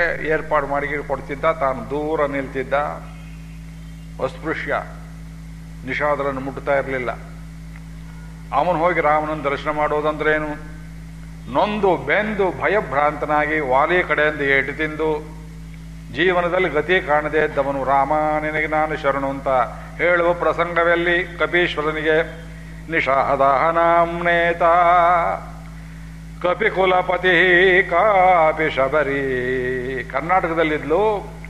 ಏರ್ಪಾಡು ಮಾಡಿ ಕೊಡ್ತಿದ್ದ, ತಾನು ದೂರ ನಿಲ್ತಿದ್ದ ಅಸ್ಪೃಶ್ಯ. ನಿಷಾದರನ್ನು ಮುಟ್ತಾ ಇರಲಿಲ್ಲ. ಅವನು ಹೋಗಿ ರಾಮನನ್ನು ದರ್ಶನ ಮಾಡೋದಂದ್ರೇನು? ನೊಂದು ಬೆಂದು ಭಯಭ್ರಾಂತನಾಗಿ ವಾಲಿ ಕಡೆಯಿಂದ ಏಟು ತಿಂದು, ಜೀವನದಲ್ಲಿ ಗತಿ ಕಾಣದೇ ಇದ್ದವನು, ರಾಮ, ನಿನಗೆ ನಾನು ಶರಣು ಅಂತ ಹೇಳುವ ಪ್ರಸಂಗವೆಲ್ಲಿ ಕಪೀಶ್ವರನಿಗೆ ನಿಷಾದಹನಾಮ್ನೇತ ಕಾಪಿ ಶಬರಿ. ಕರ್ನಾಟಕದಲ್ಲಿದ್ಲು,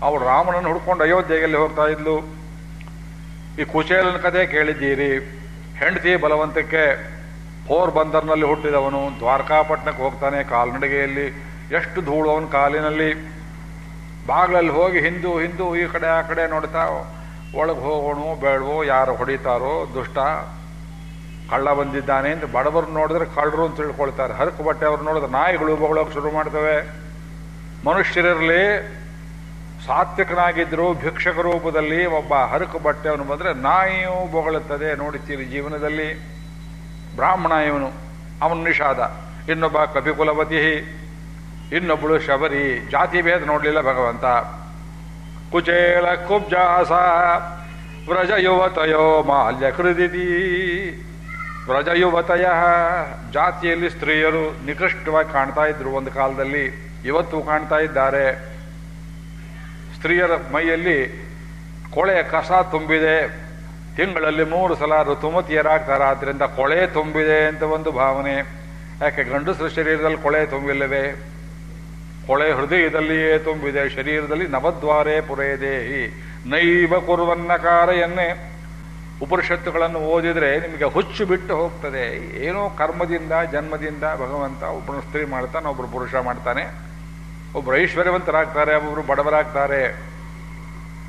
ಅವಳು ರಾಮನನ್ನು ಹುಡ್ಕೊಂಡು ಅಯೋಧ್ಯೆಯಲ್ಲಿ ಹೋಗ್ತಾ ಇದ್ಲು. ಈ ಕುಶೇಲನ ಕಥೆ ಕೇಳಿದ್ದೀರಿ. ಹೆಂಡತಿ ಬಲವಂತಕ್ಕೆ ಹೋರ್ ಬಂದರ್ನಲ್ಲಿ ಹುಟ್ಟಿದವನು, ದ್ವಾರಕಾಪಟ್ಟಣಕ್ಕೆ ಹೋಗ್ತಾನೆ ಕಾಲ್ನಡಿಗೆಯಲ್ಲಿ, ಎಷ್ಟು ಧೂಳು ಅವನ ಕಾಲಿನಲ್ಲಿ. ಬಾಗ್ಲಲ್ಲಿ ಹೋಗಿ ಹಿಂದೂ ಹಿಂದೂ ಈ ಕಡೆ ಆ ಕಡೆ ನೋಡ್ತಾ, ಒಳಗೆ ಹೋಗೋಣ, ಬೇಡವೋ, ಯಾರು ಹೊಡಿತಾರೋ, ದುಷ್ಟ. ಕಳ್ಳ ಬಂದಿದ್ದಾನೆ ಅಂತ ಬಡವರು ನೋಡಿದ್ರೆ ಕಳ್ಳರು ಅಂತ ತಿಳ್ಕೊಳ್ತಾರೆ. ಹರಕು ಬಟ್ಟೆ ಅವ್ರು ನೋಡಿದ್ರೆ ನಾಯಿಗಳು ಬಗಳೋಕೆ ಶುರು ಮಾಡ್ತವೆ. ಮನುಷ್ಯರಿರಲಿ, ಸಾತ್ವಿಕನಾಗಿದ್ದರು ಭಿಕ್ಷಕ ರೂಪದಲ್ಲಿ ಒಬ್ಬ ಹರಕು ಬಟ್ಟೆಯವನು ಬಂದರೆ ನಾಯಿಯೂ ಬೊಗಳುತ್ತದೆ ನೋಡುತ್ತೀರಿ ಜೀವನದಲ್ಲಿ. ಬ್ರಾಹ್ಮಣ ಇವನು, ಅವನು ನಿಷಾದ. ಇನ್ನೊಬ್ಬ ಕಪಿಕುಲವತಿ ಇನ್ನೊಬ್ಬಳು ಶಬರಿ, ಜಾತಿ ಭೇದ ನೋಡಲಿಲ್ಲ ಭಗವಂತ. ಕುಚೇಳ ಕುಬ್ಜಾಸ, ವ್ರಜ ಯುವತಯೋ ಮಾಲ್ಯ ಕೃದಿತಿ. ವ್ರಜ ಯುವತಯ ಜಾತಿಯಲ್ಲಿ ಸ್ತ್ರೀಯರು ನಿಕೃಷ್ಟವಾಗಿ ಕಾಣ್ತಾ ಇದ್ರು ಒಂದು ಕಾಲದಲ್ಲಿ, ಇವತ್ತು ಕಾಣ್ತಾ ಇದ್ದಾರೆ. ಸ್ತ್ರೀಯರ ಮೈಯಲ್ಲಿ ಕೊಳೆಯ ಕಸ ತುಂಬಿದೆ. ತಿಂಗಳಲ್ಲಿ ಮೂರು ಸಲ ಋತುಮತಿಯರಾಗ್ತಾರೆ, ಆದ್ರಿಂದ ಕೊಳೆ ತುಂಬಿದೆ ಅಂತ ಒಂದು ಭಾವನೆ. ಯಾಕೆ, ಗಂಡಸರ ಶರೀರದಲ್ಲಿ ಕೊಳೆ ತುಂಬಿಲ್ಲವೇ? ಕೊಳೆ ಹೃದಯದಲ್ಲಿಯೇ ತುಂಬಿದೆ, ಶರೀರದಲ್ಲಿ ನವದ್ವಾರೇ ಪುರೇ ದೇಹಿ ನೈವ ಕುರುವನ್ನಕಾರೆಯನ್ನೇ. ಉಪನಿಷತ್ತುಗಳನ್ನು ಓದಿದ್ರೆ ನಿಮಗೆ ಹುಚ್ಚು ಬಿಟ್ಟು ಹೋಗ್ತದೆ. ಏನೋ ಕರ್ಮದಿಂದ, ಜನ್ಮದಿಂದ ಭಗವಂತ ಒಬ್ಬನು ಸ್ತ್ರೀ ಮಾಡ್ತಾನೆ, ಒಬ್ಬರು ಪುರುಷ ಮಾಡ್ತಾನೆ. ಒಬ್ಬರು ಐಶ್ವರ್ಯವಂತರಾಗ್ತಾರೆ ಒಬ್ಬರು ಬಡವರಾಗ್ತಾರೆ.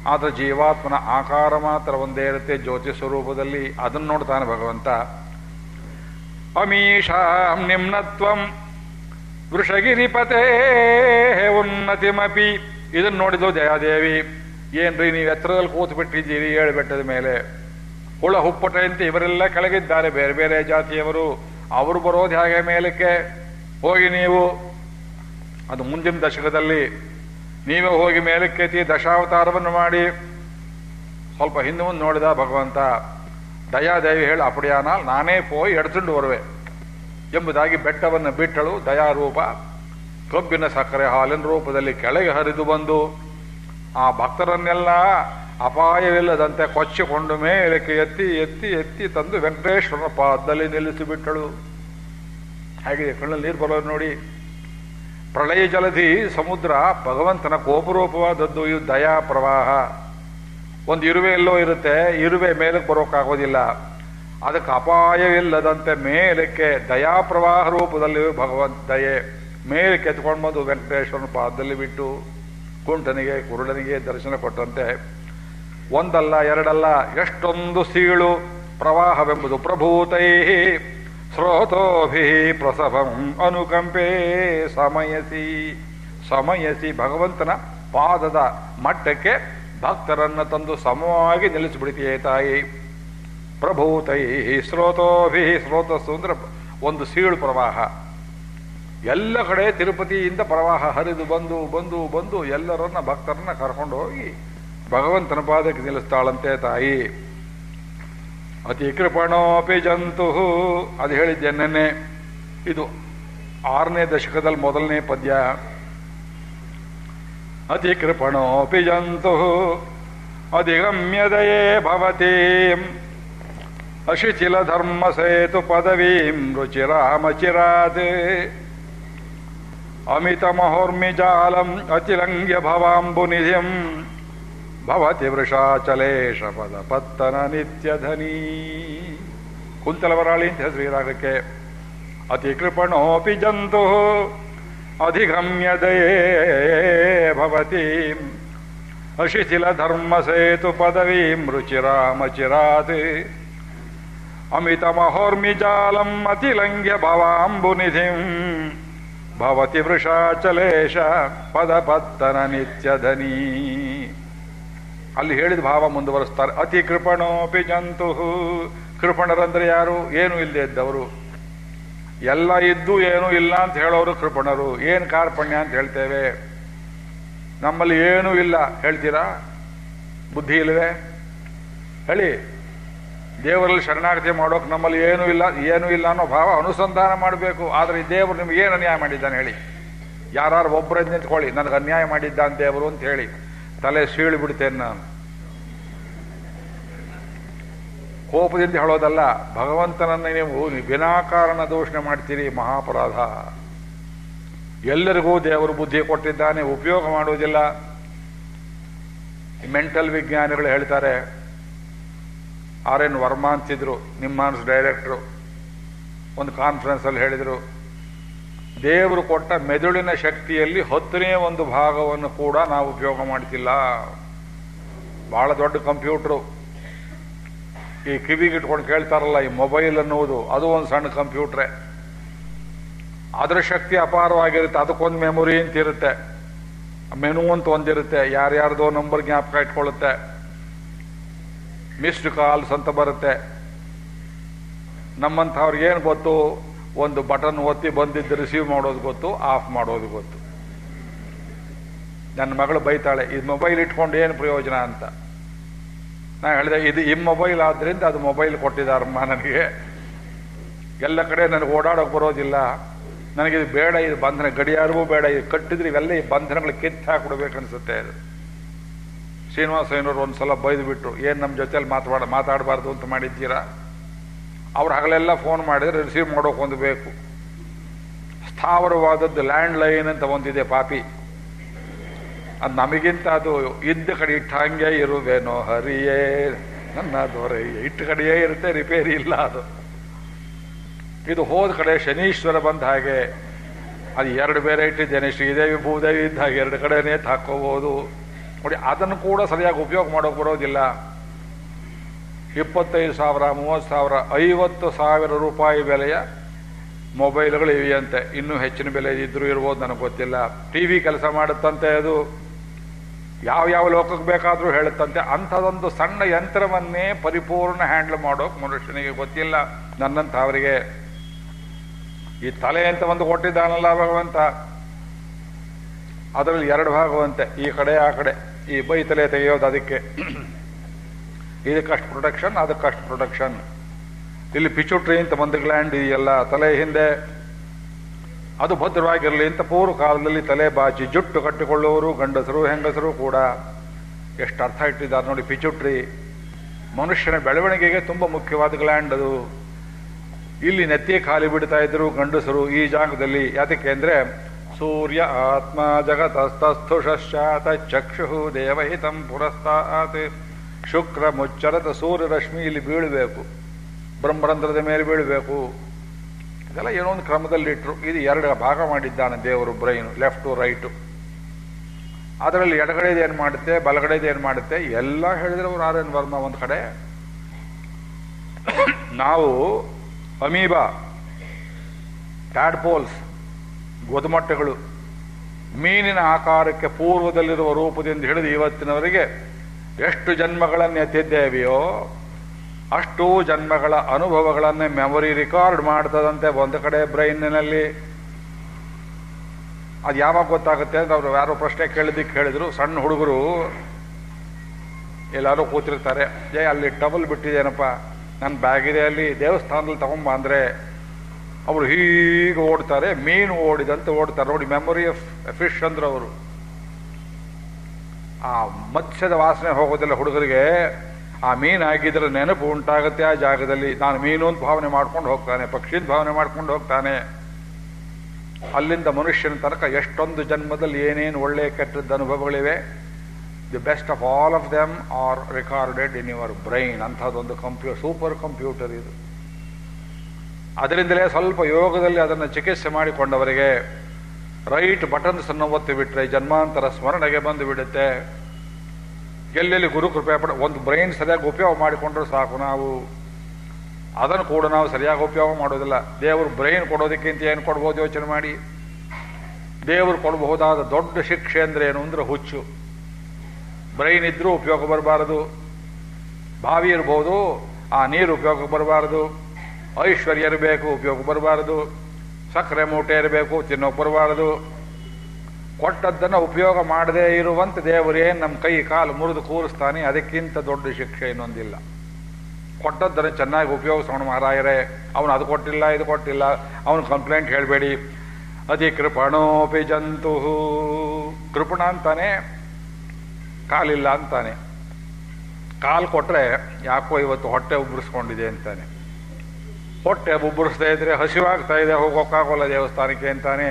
ಆದರೆ ಜೀವಾತ್ಮನ ಆಕಾರ ಮಾತ್ರ ಒಂದೇ ಇರುತ್ತೆ ಜ್ಯೋತಿ ಸ್ವರೂಪದಲ್ಲಿ. ಅದನ್ನು ನೋಡ್ತಾನೆ ಭಗವಂತ. ಅಮೀಷಾಂ ನಿಮ್ನತ್ವಂ ವೃಷಗಿರಿಪತೆ ಉನ್ನತಿಮಪಿ. ಇದನ್ನು ನೋಡಿದ್ದು ಜಯಾದೇವಿ. ಏನ್ರಿ, ನೀವು ಎತ್ತರದಲ್ಲಿ ಕೂತು ಬಿಟ್ಟಿದ್ದೀರಿ ಏಳು ಬೆಟ್ಟದ ಮೇಲೆ ಹುಳ ಹುಪ್ಪಟೆ ಅಂತ ಇವರೆಲ್ಲ ಕೆಳಗಿದ್ದಾರೆ. ಬೇರೆ ಬೇರೆ ಜಾತಿಯವರು. ಅವರು ಬರೋದು ಹೇಗೆ ಮೇಲಕ್ಕೆ? ಹೋಗಿ ನೀವು ಅದು ಮುಂದಿನ ದಶಕದಲ್ಲಿ ನೀವೇ ಹೋಗಿ ಮೇಲಕ್ಕೆತ್ತಿ ದಶಾವತಾರವನ್ನು ಮಾಡಿ ಸ್ವಲ್ಪ ಹಿಂದೆ ಮುಂದೆ ನೋಡಿದ ಭಗವಂತ ದಯಾದೇವಿ ಹೇಳಿ ಅಪಡಿಯಾನ ನಾನೇ ಪೋಯಿ ಎಡ್ತುಂಡು ಬರುವೆ ಎಂಬುದಾಗಿ ಬೆಟ್ಟವನ್ನು ಬಿಟ್ಟಳು ದಯಾರೂಪ. ಕಬ್ಬಿನ ಸಕ್ಕರೆ ಹಾಲಿನ ರೂಪದಲ್ಲಿ ಕೆಳಗೆ ಹರಿದು ಬಂದು ಆ ಭಕ್ತರನ್ನೆಲ್ಲ ಅಪಾಯವಿಲ್ಲದಂತೆ ಕೊಚ್ಚಿಕೊಂಡು ಮೇಲಕ್ಕೆ ಎತ್ತಿ ಎತ್ತಿ ಎತ್ತಿ ತಂದು ವೆಂಕಟೇಶ್ವರನ ಪಾದದಲ್ಲಿ ನಿಲ್ಲಿಸಿಬಿಟ್ಟಳು. ಹಾಗೆ ಕಣ್ಣಲ್ಲಿ ನೀರು ಬರೋದು ನೋಡಿ. ಪ್ರಳಯ ಜಲಧಿ ಸಮುದ್ರ ಭಗವಂತನ ಕೋಪರೂಪವಾದದ್ದು ಇದು ದಯಾ ಪ್ರವಾಹ ಒಂದು ಇರುವೆ ಎಲ್ಲೋ ಇರುತ್ತೆ, ಇರುವೆ ಮೇಲಕ್ಕೆ ಬರೋಕ್ಕಾಗೋದಿಲ್ಲ. ಅದಕ್ಕೆ ಅಪಾಯವಿಲ್ಲದಂತೆ ಮೇಲಕ್ಕೆ ದಯಾ ಪ್ರವಾಹ ರೂಪದಲ್ಲಿ ಭಗವಂತ ದಯೆ. ಮೇಲಕ್ಕೆ ಎತ್ಕೊಂಡು ಬಂದು ವೆಂಕಟೇಶ್ವರನ ಪಾದದಲ್ಲಿ ಬಿಟ್ಟು ಕುಂಟನಿಗೆ, ಕುರುಡನಿಗೆ ದರ್ಶನ ಕೊಟ್ಟಂತೆ. ಒಂದಲ್ಲ, ಎರಡಲ್ಲ, ಎಷ್ಟೊಂದು ಸೀಳು ಪ್ರವಾಹವೆಂಬುದು ಪ್ರಭೂತೈ ಸ್ರೋತೋಭಿ ಪ್ರಸವಂ ಅನುಕಂಪೆ ಸಮಯಸಿ. ಸಮಯಸಿ ಭಗವಂತನ ಪಾದದ ಮಟ್ಟಕ್ಕೆ ಭಕ್ತರನ್ನು ತಂದು ಸಮವಾಗಿ ನಿಲ್ಲಿಸಿಬಿಡ್ತೀಯೇ ತಾಯಿ. ಪ್ರಭೂತೈ ಸ್ರೋತೋಭಿ ಸ್ರೋತಸ್ಸು ಅಂದರೆ ಒಂದು ಸೀಳು ಪ್ರವಾಹ. ಎಲ್ಲ ಕಡೆ ತಿರುಪತಿಯಿಂದ ಪ್ರವಾಹ ಹರಿದು ಬಂದು ಬಂದು ಬಂದು ಎಲ್ಲರನ್ನ ಭಕ್ತರನ್ನ ಕರ್ಕೊಂಡು ಹೋಗಿ ಭಗವಂತನ ಪಾದಕ್ಕೆ ನಿಲ್ಲಿಸ್ತಾಳಂತೆ ತಾಯಿ. ಅತಿ ಕೃಪಣೋಪಿ ಜಂತು ಅದು ಹೇಳಿದ್ದೆ ನೆನ್ನೆ. ಇದು ಆರನೇ ದಶಕದಲ್ಲಿ ಮೊದಲನೇ ಪದ್ಯ. ಅತಿ ಕೃಪಣೋಪಿ ಜಂತು ಅಧಿಗಮ್ಯದಯೇ ಭವತಿ. ಅಶಿಚಿಲ ಧರ್ಮ ಸೇತು ಪದವೀಂ ರುಚಿರಾಮಚಿರಾತ್ ಅಮಿತ ಮಹೋರ್ಮಿಜಾಲಂ ಅತಿಲಂಗ್ಯ ಭವಾಂಬುನಿಧಿಂ. ಭವತಿ ವೃಷಾಚಲೇಶ ಪದ ಪತ್ತನ ನಿತ್ಯಧನಿ ಕುಂತಲವರಾಳಿ ಅಂತ ಹೆಸರು ಈ ರಾಗಕ್ಕೆ ಅತಿ ಕೃಪಣೋಪಿ ಜಂತು ಅಧಿಗಮ್ಯ ದಯೇ ಭವತಿ ಅಶಿಥಿಲ ಧರ್ಮ ಅಲ್ಲಿ ಹೇಳಿದ ಭಾವ ಮುಂದುವರೆಸ್ತಾರೆ. ಅತಿ ಕೃಪಣೋಪಿ ಜಂತು. ಕೃಪಣರಂದ್ರೆ ಯಾರು? ಏನು ಇಲ್ಲದೆ ಇದ್ದವರು. ಎಲ್ಲ ಇದ್ದು ಏನು ಇಲ್ಲ ಅಂತ ಹೇಳೋರು ಕೃಪಣರು. ಏನು ಕಾರ್ಪಣ್ಯ ಅಂತ ಹೇಳ್ತೇವೆ? ನಮ್ಮಲ್ಲಿ ಏನೂ ಇಲ್ಲ. ಹೇಳ್ತೀರಾ? ಬುದ್ಧಿ ಇಲ್ಲವೇ ಹೇಳಿ. ದೇವರಲ್ಲಿ ಶರಣಾಗತಿ ಮಾಡೋಕೆ ನಮ್ಮಲ್ಲಿ ಏನೂ ಇಲ್ಲ ಏನೂ ಇಲ್ಲ ಅನ್ನೋ ಭಾವ ಅನುಸಂಧಾನ ಮಾಡಬೇಕು. ಆದರೆ ಈ ದೇವರು ನಿಮ್ಗೆ ಏನು ಅನ್ಯಾಯ ಮಾಡಿದ್ದಾನೆ ಹೇಳಿ? ಯಾರು ಒಬ್ಬರದ್ದು ನಿಂತ್ಕೊಳ್ಳಿ. ನನಗೆ ಅನ್ಯಾಯ ಮಾಡಿದ್ದಾನೆ ದೇವರು ಅಂತ ಹೇಳಿ. ತಲೆ ಸೀಳು ಬಿಡ್ತೇನೆ ನಾನು. ಕೋಪದಿಂದ ಹೇಳೋದಲ್ಲ, ಭಗವಂತನನ್ನು ನೀವು ವಿನಾಕಾರಣ ದೋಷಣೆ ಮಾಡ್ತೀರಿ, ಮಹಾಪರಾಧ. ಎಲ್ಲರಿಗೂ ದೇವರು ಬುದ್ಧಿ ಕೊಟ್ಟಿದ್ದಾನೆ, ಉಪಯೋಗ ಮಾಡುವುದಿಲ್ಲ. ಮೆಂಟಲ್ ವಿಜ್ಞಾನಿಗಳು ಹೇಳ್ತಾರೆ, ಆರ್ ಎನ್ ವರ್ಮಾ ಅಂತಿದ್ರು ನಿಮ್ಮಾನ್ಸ್ ಡೈರೆಕ್ಟ್ರು. ಒಂದು ಕಾನ್ಫರೆನ್ಸಲ್ಲಿ ಹೇಳಿದರು ದೇವರು ಕೊಟ್ಟ ಮೆದುಳಿನ ಶಕ್ತಿಯಲ್ಲಿ ಹತ್ತನೇ ಒಂದು ಭಾಗವನ್ನು ಕೂಡ ನಾವು ಉಪಯೋಗ ಮಾಡ್ತಿಲ್ಲ. ಬಹಳ ದೊಡ್ಡ ಕಂಪ್ಯೂಟ್ರು. ಈ ಕಿವಿಗಿಟ್ಕೊಂಡು ಕೇಳ್ತಾರಲ್ಲ, ಈ ಮೊಬೈಲ್ ಅನ್ನುವುದು, ಅದು ಒಂದು ಸಣ್ಣ ಕಂಪ್ಯೂಟ್ರೆ. ಅದರ ಶಕ್ತಿ ಅಪಾರವಾಗಿರುತ್ತೆ, ಅದಕ್ಕೊಂದು ಮೆಮೊರಿ ಅಂತ ಇರುತ್ತೆ ಮೆನು ಅಂತ ಒಂದಿರುತ್ತೆ, ಯಾರ್ಯಾರ್ದೋ ನಂಬರ್ ಜ್ಞಾಪಕ ಇಟ್ಕೊಳ್ಳುತ್ತೆ. ಮಿಸ್ಡ್ ಕಾಲ್ಸ್ ಅಂತ ಬರುತ್ತೆ. ನಮ್ಮಂಥವ್ರಿಗೆ ಏನು ಗೊತ್ತು? ಒಂದು ಬಟನ್ ಒತ್ತಿ ಬಂದಿದ್ದು ರಿಸೀವ್ ಮಾಡೋದು ಗೊತ್ತು ಆಫ್ ಮಾಡೋದು ಗೊತ್ತು. ನನ್ನ ಮಗಳು ಬೈತಾಳೆ, ಇದು ಮೊಬೈಲ್ ಇಟ್ಕೊಂಡು ಏನು ಪ್ರಯೋಜನ ಅಂತ? ನಾನು ಹೇಳಿದೆ, ಇದು ಈ ಮೊಬೈಲ್ ಆದ್ದರಿಂದ ಅದು ಮೊಬೈಲ್ ಕೊಟ್ಟಿದ್ದಾರಮ್ಮ ನನಗೆ. ಎಲ್ಲ ಕಡೆ ನನಗೆ ಓಡಾಡೋಕೆ ಬರೋದಿಲ್ಲ. ನನಗೆ ಇದು ಬೇಡ, ಇದು ಬಂಧನ, ಗಡಿಯಾರವೂ ಬೇಡ, ಇದು ಕಟ್ಟಿದ್ರೆ ಇವೆಲ್ಲ ಈ ಬಂಧನಗಳು ಕಿತ್ತು ಹಾಕ್ಬಿಡ್ಬೇಕನ್ಸುತ್ತೆ ಅದು. ಶ್ರೀನಿವಾಸಯ್ಯನವರು ಒಂದು ಸಲ ಬೈದು ಬಿಟ್ಟರು ಏನು ನಮ್ಮ ಜೊತೆಯಲ್ಲಿ ಮಾತಾಡ ಮಾತಾಡಬಾರ್ದು ಅಂತ ಮಾಡಿದ್ದೀರಾ? ಅವ್ರು ಹಗಲೆಲ್ಲ ಫೋನ್ ಮಾಡಿದ್ರೆ ರಿಸೀವ್ ಮಾಡೋಕೆ ಒಂದು ಬೇಕು. ಸ್ಥಾವರವಾದದ್ದು ಲ್ಯಾಂಡ್ ಲೈನ್ ಅಂತ ಒಂದಿದೆ ಪಾಪಿ. ಅದು ನಮಗಿಂತ ಅದು ಇದ್ದ ಕಡೆ ಇಟ್ಟ ಹಂಗೆ ಇರುವೇನೋ ಹರಿಯೇ ನನ್ನ ದೊರೆ ಇಟ್ಟ ಕಡೆಯೇ ಇರುತ್ತೆ ರಿಪೇರಿ ಇಲ್ಲ ಅದು. ಇದು ಹೋದ ಕಡೆ ಶನೀಶ್ವರ ಬಂದ ಹಾಗೆ ಅದು ಎರಡು ಬೇರೆ ಇಟ್ಟಿದ್ದೇನೆ. ಶ್ರೀದೇವಿ ಭೂದೇವಿ ಇದ್ದ ಹಾಗೆ ಎರಡು ಕಡೆನೇ ಹಾಕೋಬಹುದು ನೋಡಿ, ಅದನ್ನು ಕೂಡ ಸರಿಯಾಗಿ ಉಪಯೋಗ ಮಾಡೋಕೆ ಬರೋದಿಲ್ಲ. ಇಪ್ಪತ್ತೈದು ಸಾವಿರ, ಮೂವತ್ತು ಸಾವಿರ, ಐವತ್ತು ಸಾವಿರ ರೂಪಾಯಿ ಬೆಲೆಯ ಮೊಬೈಲ್ಗಳು ಇವೆಯಂತೆ. ಇನ್ನೂ ಹೆಚ್ಚಿನ ಬೆಲೆ ಇದ್ದರೂ ಇರ್ಬೋದು, ನನಗೆ ಗೊತ್ತಿಲ್ಲ. ಟಿ ವಿ ಕೆಲಸ ಮಾಡುತ್ತಂತೆ ಅದು. ಯಾವ ಯಾವ ಲೋಕಕ್ಕೆ ಬೇಕಾದರೂ ಹೇಳುತ್ತಂತೆ. ಅಂಥದೊಂದು ಸಣ್ಣ ಯಂತ್ರವನ್ನೇ ಪರಿಪೂರ್ಣ ಹ್ಯಾಂಡಲ್ ಮಾಡೋಕೆ ಮನುಷ್ಯನಿಗೆ ಗೊತ್ತಿಲ್ಲ. ನನ್ನಂಥವರಿಗೆ. ಈ ತಲೆ ಅಂತ ಒಂದು ಕೊಟ್ಟಿದ್ದಾನಲ್ಲ ಭಗವಂತ. ಅದರಲ್ಲಿ ಎರಡು ಭಾಗವಂತೆ. ಈ ಕಡೆ, ಆ ಕಡೆ. ಈ ಬೈ ತಲೆ ತೆಗೆಯೋದು ಅದಕ್ಕೆ. ಇದಕ್ಕಷ್ಟು ಪ್ರೊಟೆಕ್ಷನ್ ಅದಕ್ಕಷ್ಟು ಪ್ರೊಡಕ್ಷನ್ ಇಲ್ಲಿ ಪಿಚುಟ್ರಿ ಅಂತ ಒಂದು ಗ್ಲ್ಯಾಂಡ್ ಇದೆಯಲ್ಲ, ತಲೆ ಹಿಂದೆ. ಅದು ಭದ್ರವಾಗಿರಲಿ ಅಂತ ಪೂರ್ವ ಕಾಲದಲ್ಲಿ ತಲೆ ಬಾಚಿ ಜುಟ್ಟು ಕಟ್ಟಿಕೊಳ್ಳುವರು ಗಂಡಸರು, ಹೆಂಗಸರು ಕೂಡ. ಎಷ್ಟು ಅರ್ಥ ಇಟ್ಟಿದ್ದಾರೆ ನೋಡಿ ಪಿಚುಟ್ರಿ ಮನುಷ್ಯನ ಬೆಳವಣಿಗೆಗೆ ತುಂಬ ಮುಖ್ಯವಾದ ಗ್ಲ್ಯಾಂಡ್ ಅದು. ಇಲ್ಲಿ ನೆತ್ತಿ ಖಾಲಿ ಬಿಡ್ತಾ ಇದ್ರು ಗಂಡಸರು ಈ ಜಾಗದಲ್ಲಿ. ಯಾತಕ್ಕೆ ಅಂದರೆ, ಸೂರ್ಯ ಆತ್ಮ ಜಗತಸ್ತಸ್ಥುಷಶ್ಚಾತ ಚಕ್ಷು ದೇವಹಿತಂ ಪುರಸ್ತಾತ್. ಶುಕ್ರ ಮುಚ್ಚರದ ಸೂರ್ಯ ರಶ್ಮಿ ಇಲ್ಲಿ ಬೀಳಬೇಕು. ಬ್ರಹ್ಮರಂಧ್ರದ ಮೇಲೆ ಬೀಳಬೇಕು. ಇದೆಲ್ಲ ಏನೋ ಒಂದು ಕ್ರಮದಲ್ಲಿಟ್ಟರು ಇದು ಎರಡು ಭಾಗ ಮಾಡಿದ್ದಾನೆ ದೇವರು ಬ್ರೈನು, ಲೆಫ್ಟು ರೈಟು. ಅದರಲ್ಲಿ ಎಡಗಡೆದು ಏನು ಮಾಡುತ್ತೆ, ಬಲಗಡೆದು ಏನು ಮಾಡುತ್ತೆ, ಎಲ್ಲ ಹೇಳಿದ್ರೆ ಅವರು ಆರ್ ಎನ್ ವರ್ಮ ಒಂದು ಕಡೆ. ನಾವು ಅಮೀಬಾ ಟ್ಯಾಡ್ಪೋಲ್ಸ್ ಗೊದಮಟ್ಟೆಗಳು ಮೀನಿನ ಆಕಾರಕ್ಕೆ ಪೂರ್ವದಲ್ಲಿರುವ ರೂಪದಿಂದ ಹಿಡಿದು ಇವತ್ತಿನವರೆಗೆ ಎಷ್ಟು ಜನ್ಮಗಳನ್ನು ಎತ್ತಿದ್ದೇವೆಯೋ ಅಷ್ಟು ಜನ್ಮಗಳ ಅನುಭವಗಳನ್ನೇ ಮೆಮೊರಿ ರೆಕಾರ್ಡ್ ಮಾಡ್ತದಂತೆ ಒಂದು ಕಡೆ ಬ್ರೈನ್ನಲ್ಲಿ ಅದು ಯಾವಾಗ ಗೊತ್ತಾಗುತ್ತೆ ಅಂತ ಅವರು ಯಾರೋ ಪ್ರಶ್ನೆ ಕೇಳಿದ್ದಕ್ಕೆ ಹೇಳಿದರು. ಸಣ್ಣ ಹುಡುಗರು ಎಲ್ಲರೂ ಕೂತಿರ್ತಾರೆ ಜಯ ಅಲ್ಲಿ ಟಬಲ್ ಬಿಟ್ಟಿದ್ದೇನಪ್ಪ ನನ್ನ ಬ್ಯಾಗಿದೆ ಅಲ್ಲಿ, ದೇವಸ್ಥಾನದಲ್ಲಿ ತಗೊಂಬ. ಅಂದರೆ ಅವರು ಹೀಗೆ ಓಡ್ತಾರೆ, ಮೀನು ಓಡಿದಂತೆ ಓಡ್ತಾರೆ. ನೋಡಿ ಮೆಮೊರಿ ಆಫ್ ಫಿಶ್ ಅಂದ್ರೆ ಅವರು ಆ ಮತ್ಸ್ಯದ ವಾಸನೆ ಹೋಗೋದಿಲ್ಲ ಹುಡುಗರಿಗೆ ಆ ಮೀನು ಆಗಿದ್ರೆ ನೆನಪು ಉಂಟಾಗುತ್ತೆ. ಆ ಜಾಗದಲ್ಲಿ ನಾನು ಮೀನು ಅಂತ ಭಾವನೆ ಮಾಡ್ಕೊಂಡು ಹೋಗ್ತಾನೆ ಪಕ್ಷಿದ ಭಾವನೆ ಮಾಡ್ಕೊಂಡು ಹೋಗ್ತಾನೆ. ಅಲ್ಲಿಂದ ಮನುಷ್ಯನ ತನಕ ಎಷ್ಟೊಂದು ಜನ್ಮದಲ್ಲಿ ಏನೇನು ಒಳ್ಳೆ ಕೆಟ್ಟದ್ದು ಅನುಭವಗಳಿವೆ. The best of all of them are recorded in your brain ಅಂಥದ್ದೊಂದು ಕಂಪ್ಯೂ ಸೂಪರ್ ಕಂಪ್ಯೂಟರ್ ಇದು. ಅದರಿಂದಲೇ ಸ್ವಲ್ಪ ಯೋಗದಲ್ಲಿ ಅದನ್ನು ಚಿಕಿತ್ಸೆ ಮಾಡಿಕೊಂಡವರಿಗೆ ರೈಟ್ ಬಟನ್ಸ್ ಅನ್ನು ಒತ್ತಿ ಬಿಟ್ಟರೆ ಜನ್ಮಾಂತರ ಸ್ಮರಣೆಗೆ ಬಂದು ಬಿಡುತ್ತೆ. ಎಲ್ಲೆಲ್ಲಿ ಗುರು ಕೃಪೆ ಪಡ, ಒಂದು ಬ್ರೈನ್ ಸರಿಯಾಗಿ ಉಪಯೋಗ ಮಾಡಿಕೊಂಡ್ರೆ ಸಾಕು ನಾವು. ಅದನ್ನು ಕೂಡ ನಾವು ಸರಿಯಾಗಿ ಉಪಯೋಗ ಮಾಡೋದಿಲ್ಲ. ದೇವರು ಬ್ರೈನ್ ಕೊಡೋದಕ್ಕಿಂತ ಏನು ಕೊಡ್ಬೋದು ಯೋಚನೆ ಮಾಡಿ. ದೇವರು ಕೊಡಬಹುದಾದ ದೊಡ್ಡ ಶಿಕ್ಷೆ ಅಂದ್ರೆ ಏನು? ಅಂದ್ರೆ ಹುಚ್ಚು. ಬ್ರೈನ್ ಇದ್ದರೂ ಉಪಯೋಗ ಬರಬಾರದು. ಬಾವಿ ಇರ್ಬೋದು, ಆ ನೀರು ಉಪಯೋಗಕ್ಕೆ ಬರಬಾರದು. ಐಶ್ವರ್ಯ ಇರಬೇಕು, ಉಪಯೋಗ ಬರಬಾರದು. ಸಕ್ಕರೆ ಮೂಟೆ ಇರಬೇಕು ತಿನ್ನೋ ಬರಬಾರದು. ಕೊಟ್ಟದ್ದನ್ನು ಉಪಯೋಗ ಮಾಡದೇ ಇರುವಂತೆ ದೇವರೇನು ನಮ್ಮ ಕೈ ಕಾಲು ಮುರಿದು ಕೂರಿಸ್ತಾನೆ, ಅದಕ್ಕಿಂತ ದೊಡ್ಡ ಶಿಕ್ಷೆ ಇನ್ನೊಂದಿಲ್ಲ. ಕೊಟ್ಟದ್ದನ್ನು ಚೆನ್ನಾಗಿ ಉಪಯೋಗಿಸೋಣ ಮಹಾರಾಯರೇ. ಅವನು ಅದು ಕೊಟ್ಟಿಲ್ಲ, ಇದು ಕೊಟ್ಟಿಲ್ಲ. ಅವನು ಕಂಪ್ಲೇಂಟ್ ಹೇಳಬೇಡಿ. ಅತಿ ಕೃಪಣೋಪಿ ಜಂತು. ಕೃಪಣ ಅಂತಾನೆ, ಕಾಲಿಲ್ಲ ಅಂತಾನೆ. ಕಾಲು ಕೊಟ್ಟರೆ ಯಾಕೋ ಇವತ್ತು ಹೊಟ್ಟೆ ಉಬ್ಬರಿಸ್ಕೊಂಡಿದೆ ಅಂತಾನೆ. ಹೊಟ್ಟೆ ಬುಬ್ಬರಿಸ್ತಾ ಇದ್ರೆ ಹಸಿವಾಗ್ತಾ ಇದೆ ಹೋಗೋಕ್ಕಾಗೋಲ್ಲ ದೇವಸ್ಥಾನಕ್ಕೆ ಅಂತಾನೆ.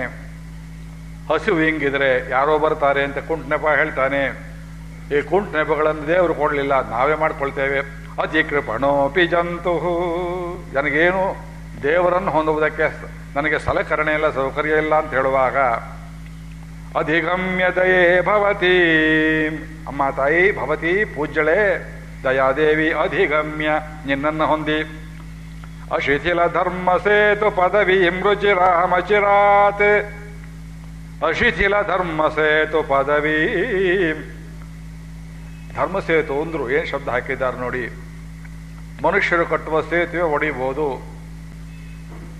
ಹಸಿವು ಹಿಂಗಿದ್ರೆ ಯಾರೋ ಬರ್ತಾರೆ ಅಂತ ಕುಂಟ್ ನೆಪ ಹೇಳ್ತಾನೆ. ಈ ಕುಂಟ್ ನೆಪಗಳನ್ನು ದೇವರು ಕೊಡಲಿಲ್ಲ ನಾವೇ ಮಾಡ್ಕೊಳ್ತೇವೆ. ಅತಿ ಕೃಪಣೋಪಿ ಜಂತು. ನನಗೇನು ದೇವರನ್ನು ಹೊಂದುವುದಕ್ಕೆ ನನಗೆ ಸಲಕರಣೆ ಇಲ್ಲ, ಸೌಕರ್ಯ ಇಲ್ಲ ಅಂತ ಹೇಳುವಾಗ, ಅಧಿಗಮ್ಯ ದಯೇ ಭವತಿ. ಅಮ್ಮ ತಾಯಿ ಭವತಿ, ಪೂಜ್ಯಳೆ, ದಯಾದೇವಿ ಅಧಿಗಮ್ಯ, ನಿನ್ನನ್ನು ಹೊಂದಿ. ಅಶಿಥಿಲ ಧರ್ಮ ಸೇತು ಪದವಿ ಮೃಚಿರಾಮಚಿರಾತ್ ಅಶಿಥಿಲ ಧರ್ಮ ಸೇತು ಪದವಿ. ಧರ್ಮ ಸೇತು ಅಂದ್ರು ಏನ್ ಶಬ್ದ ಹಾಕಿದ್ದಾರೆ ನೋಡಿ. ಮನುಷ್ಯರು ಕಟ್ಟುವ ಸೇತುವೆ ಒಡಿಬಹುದು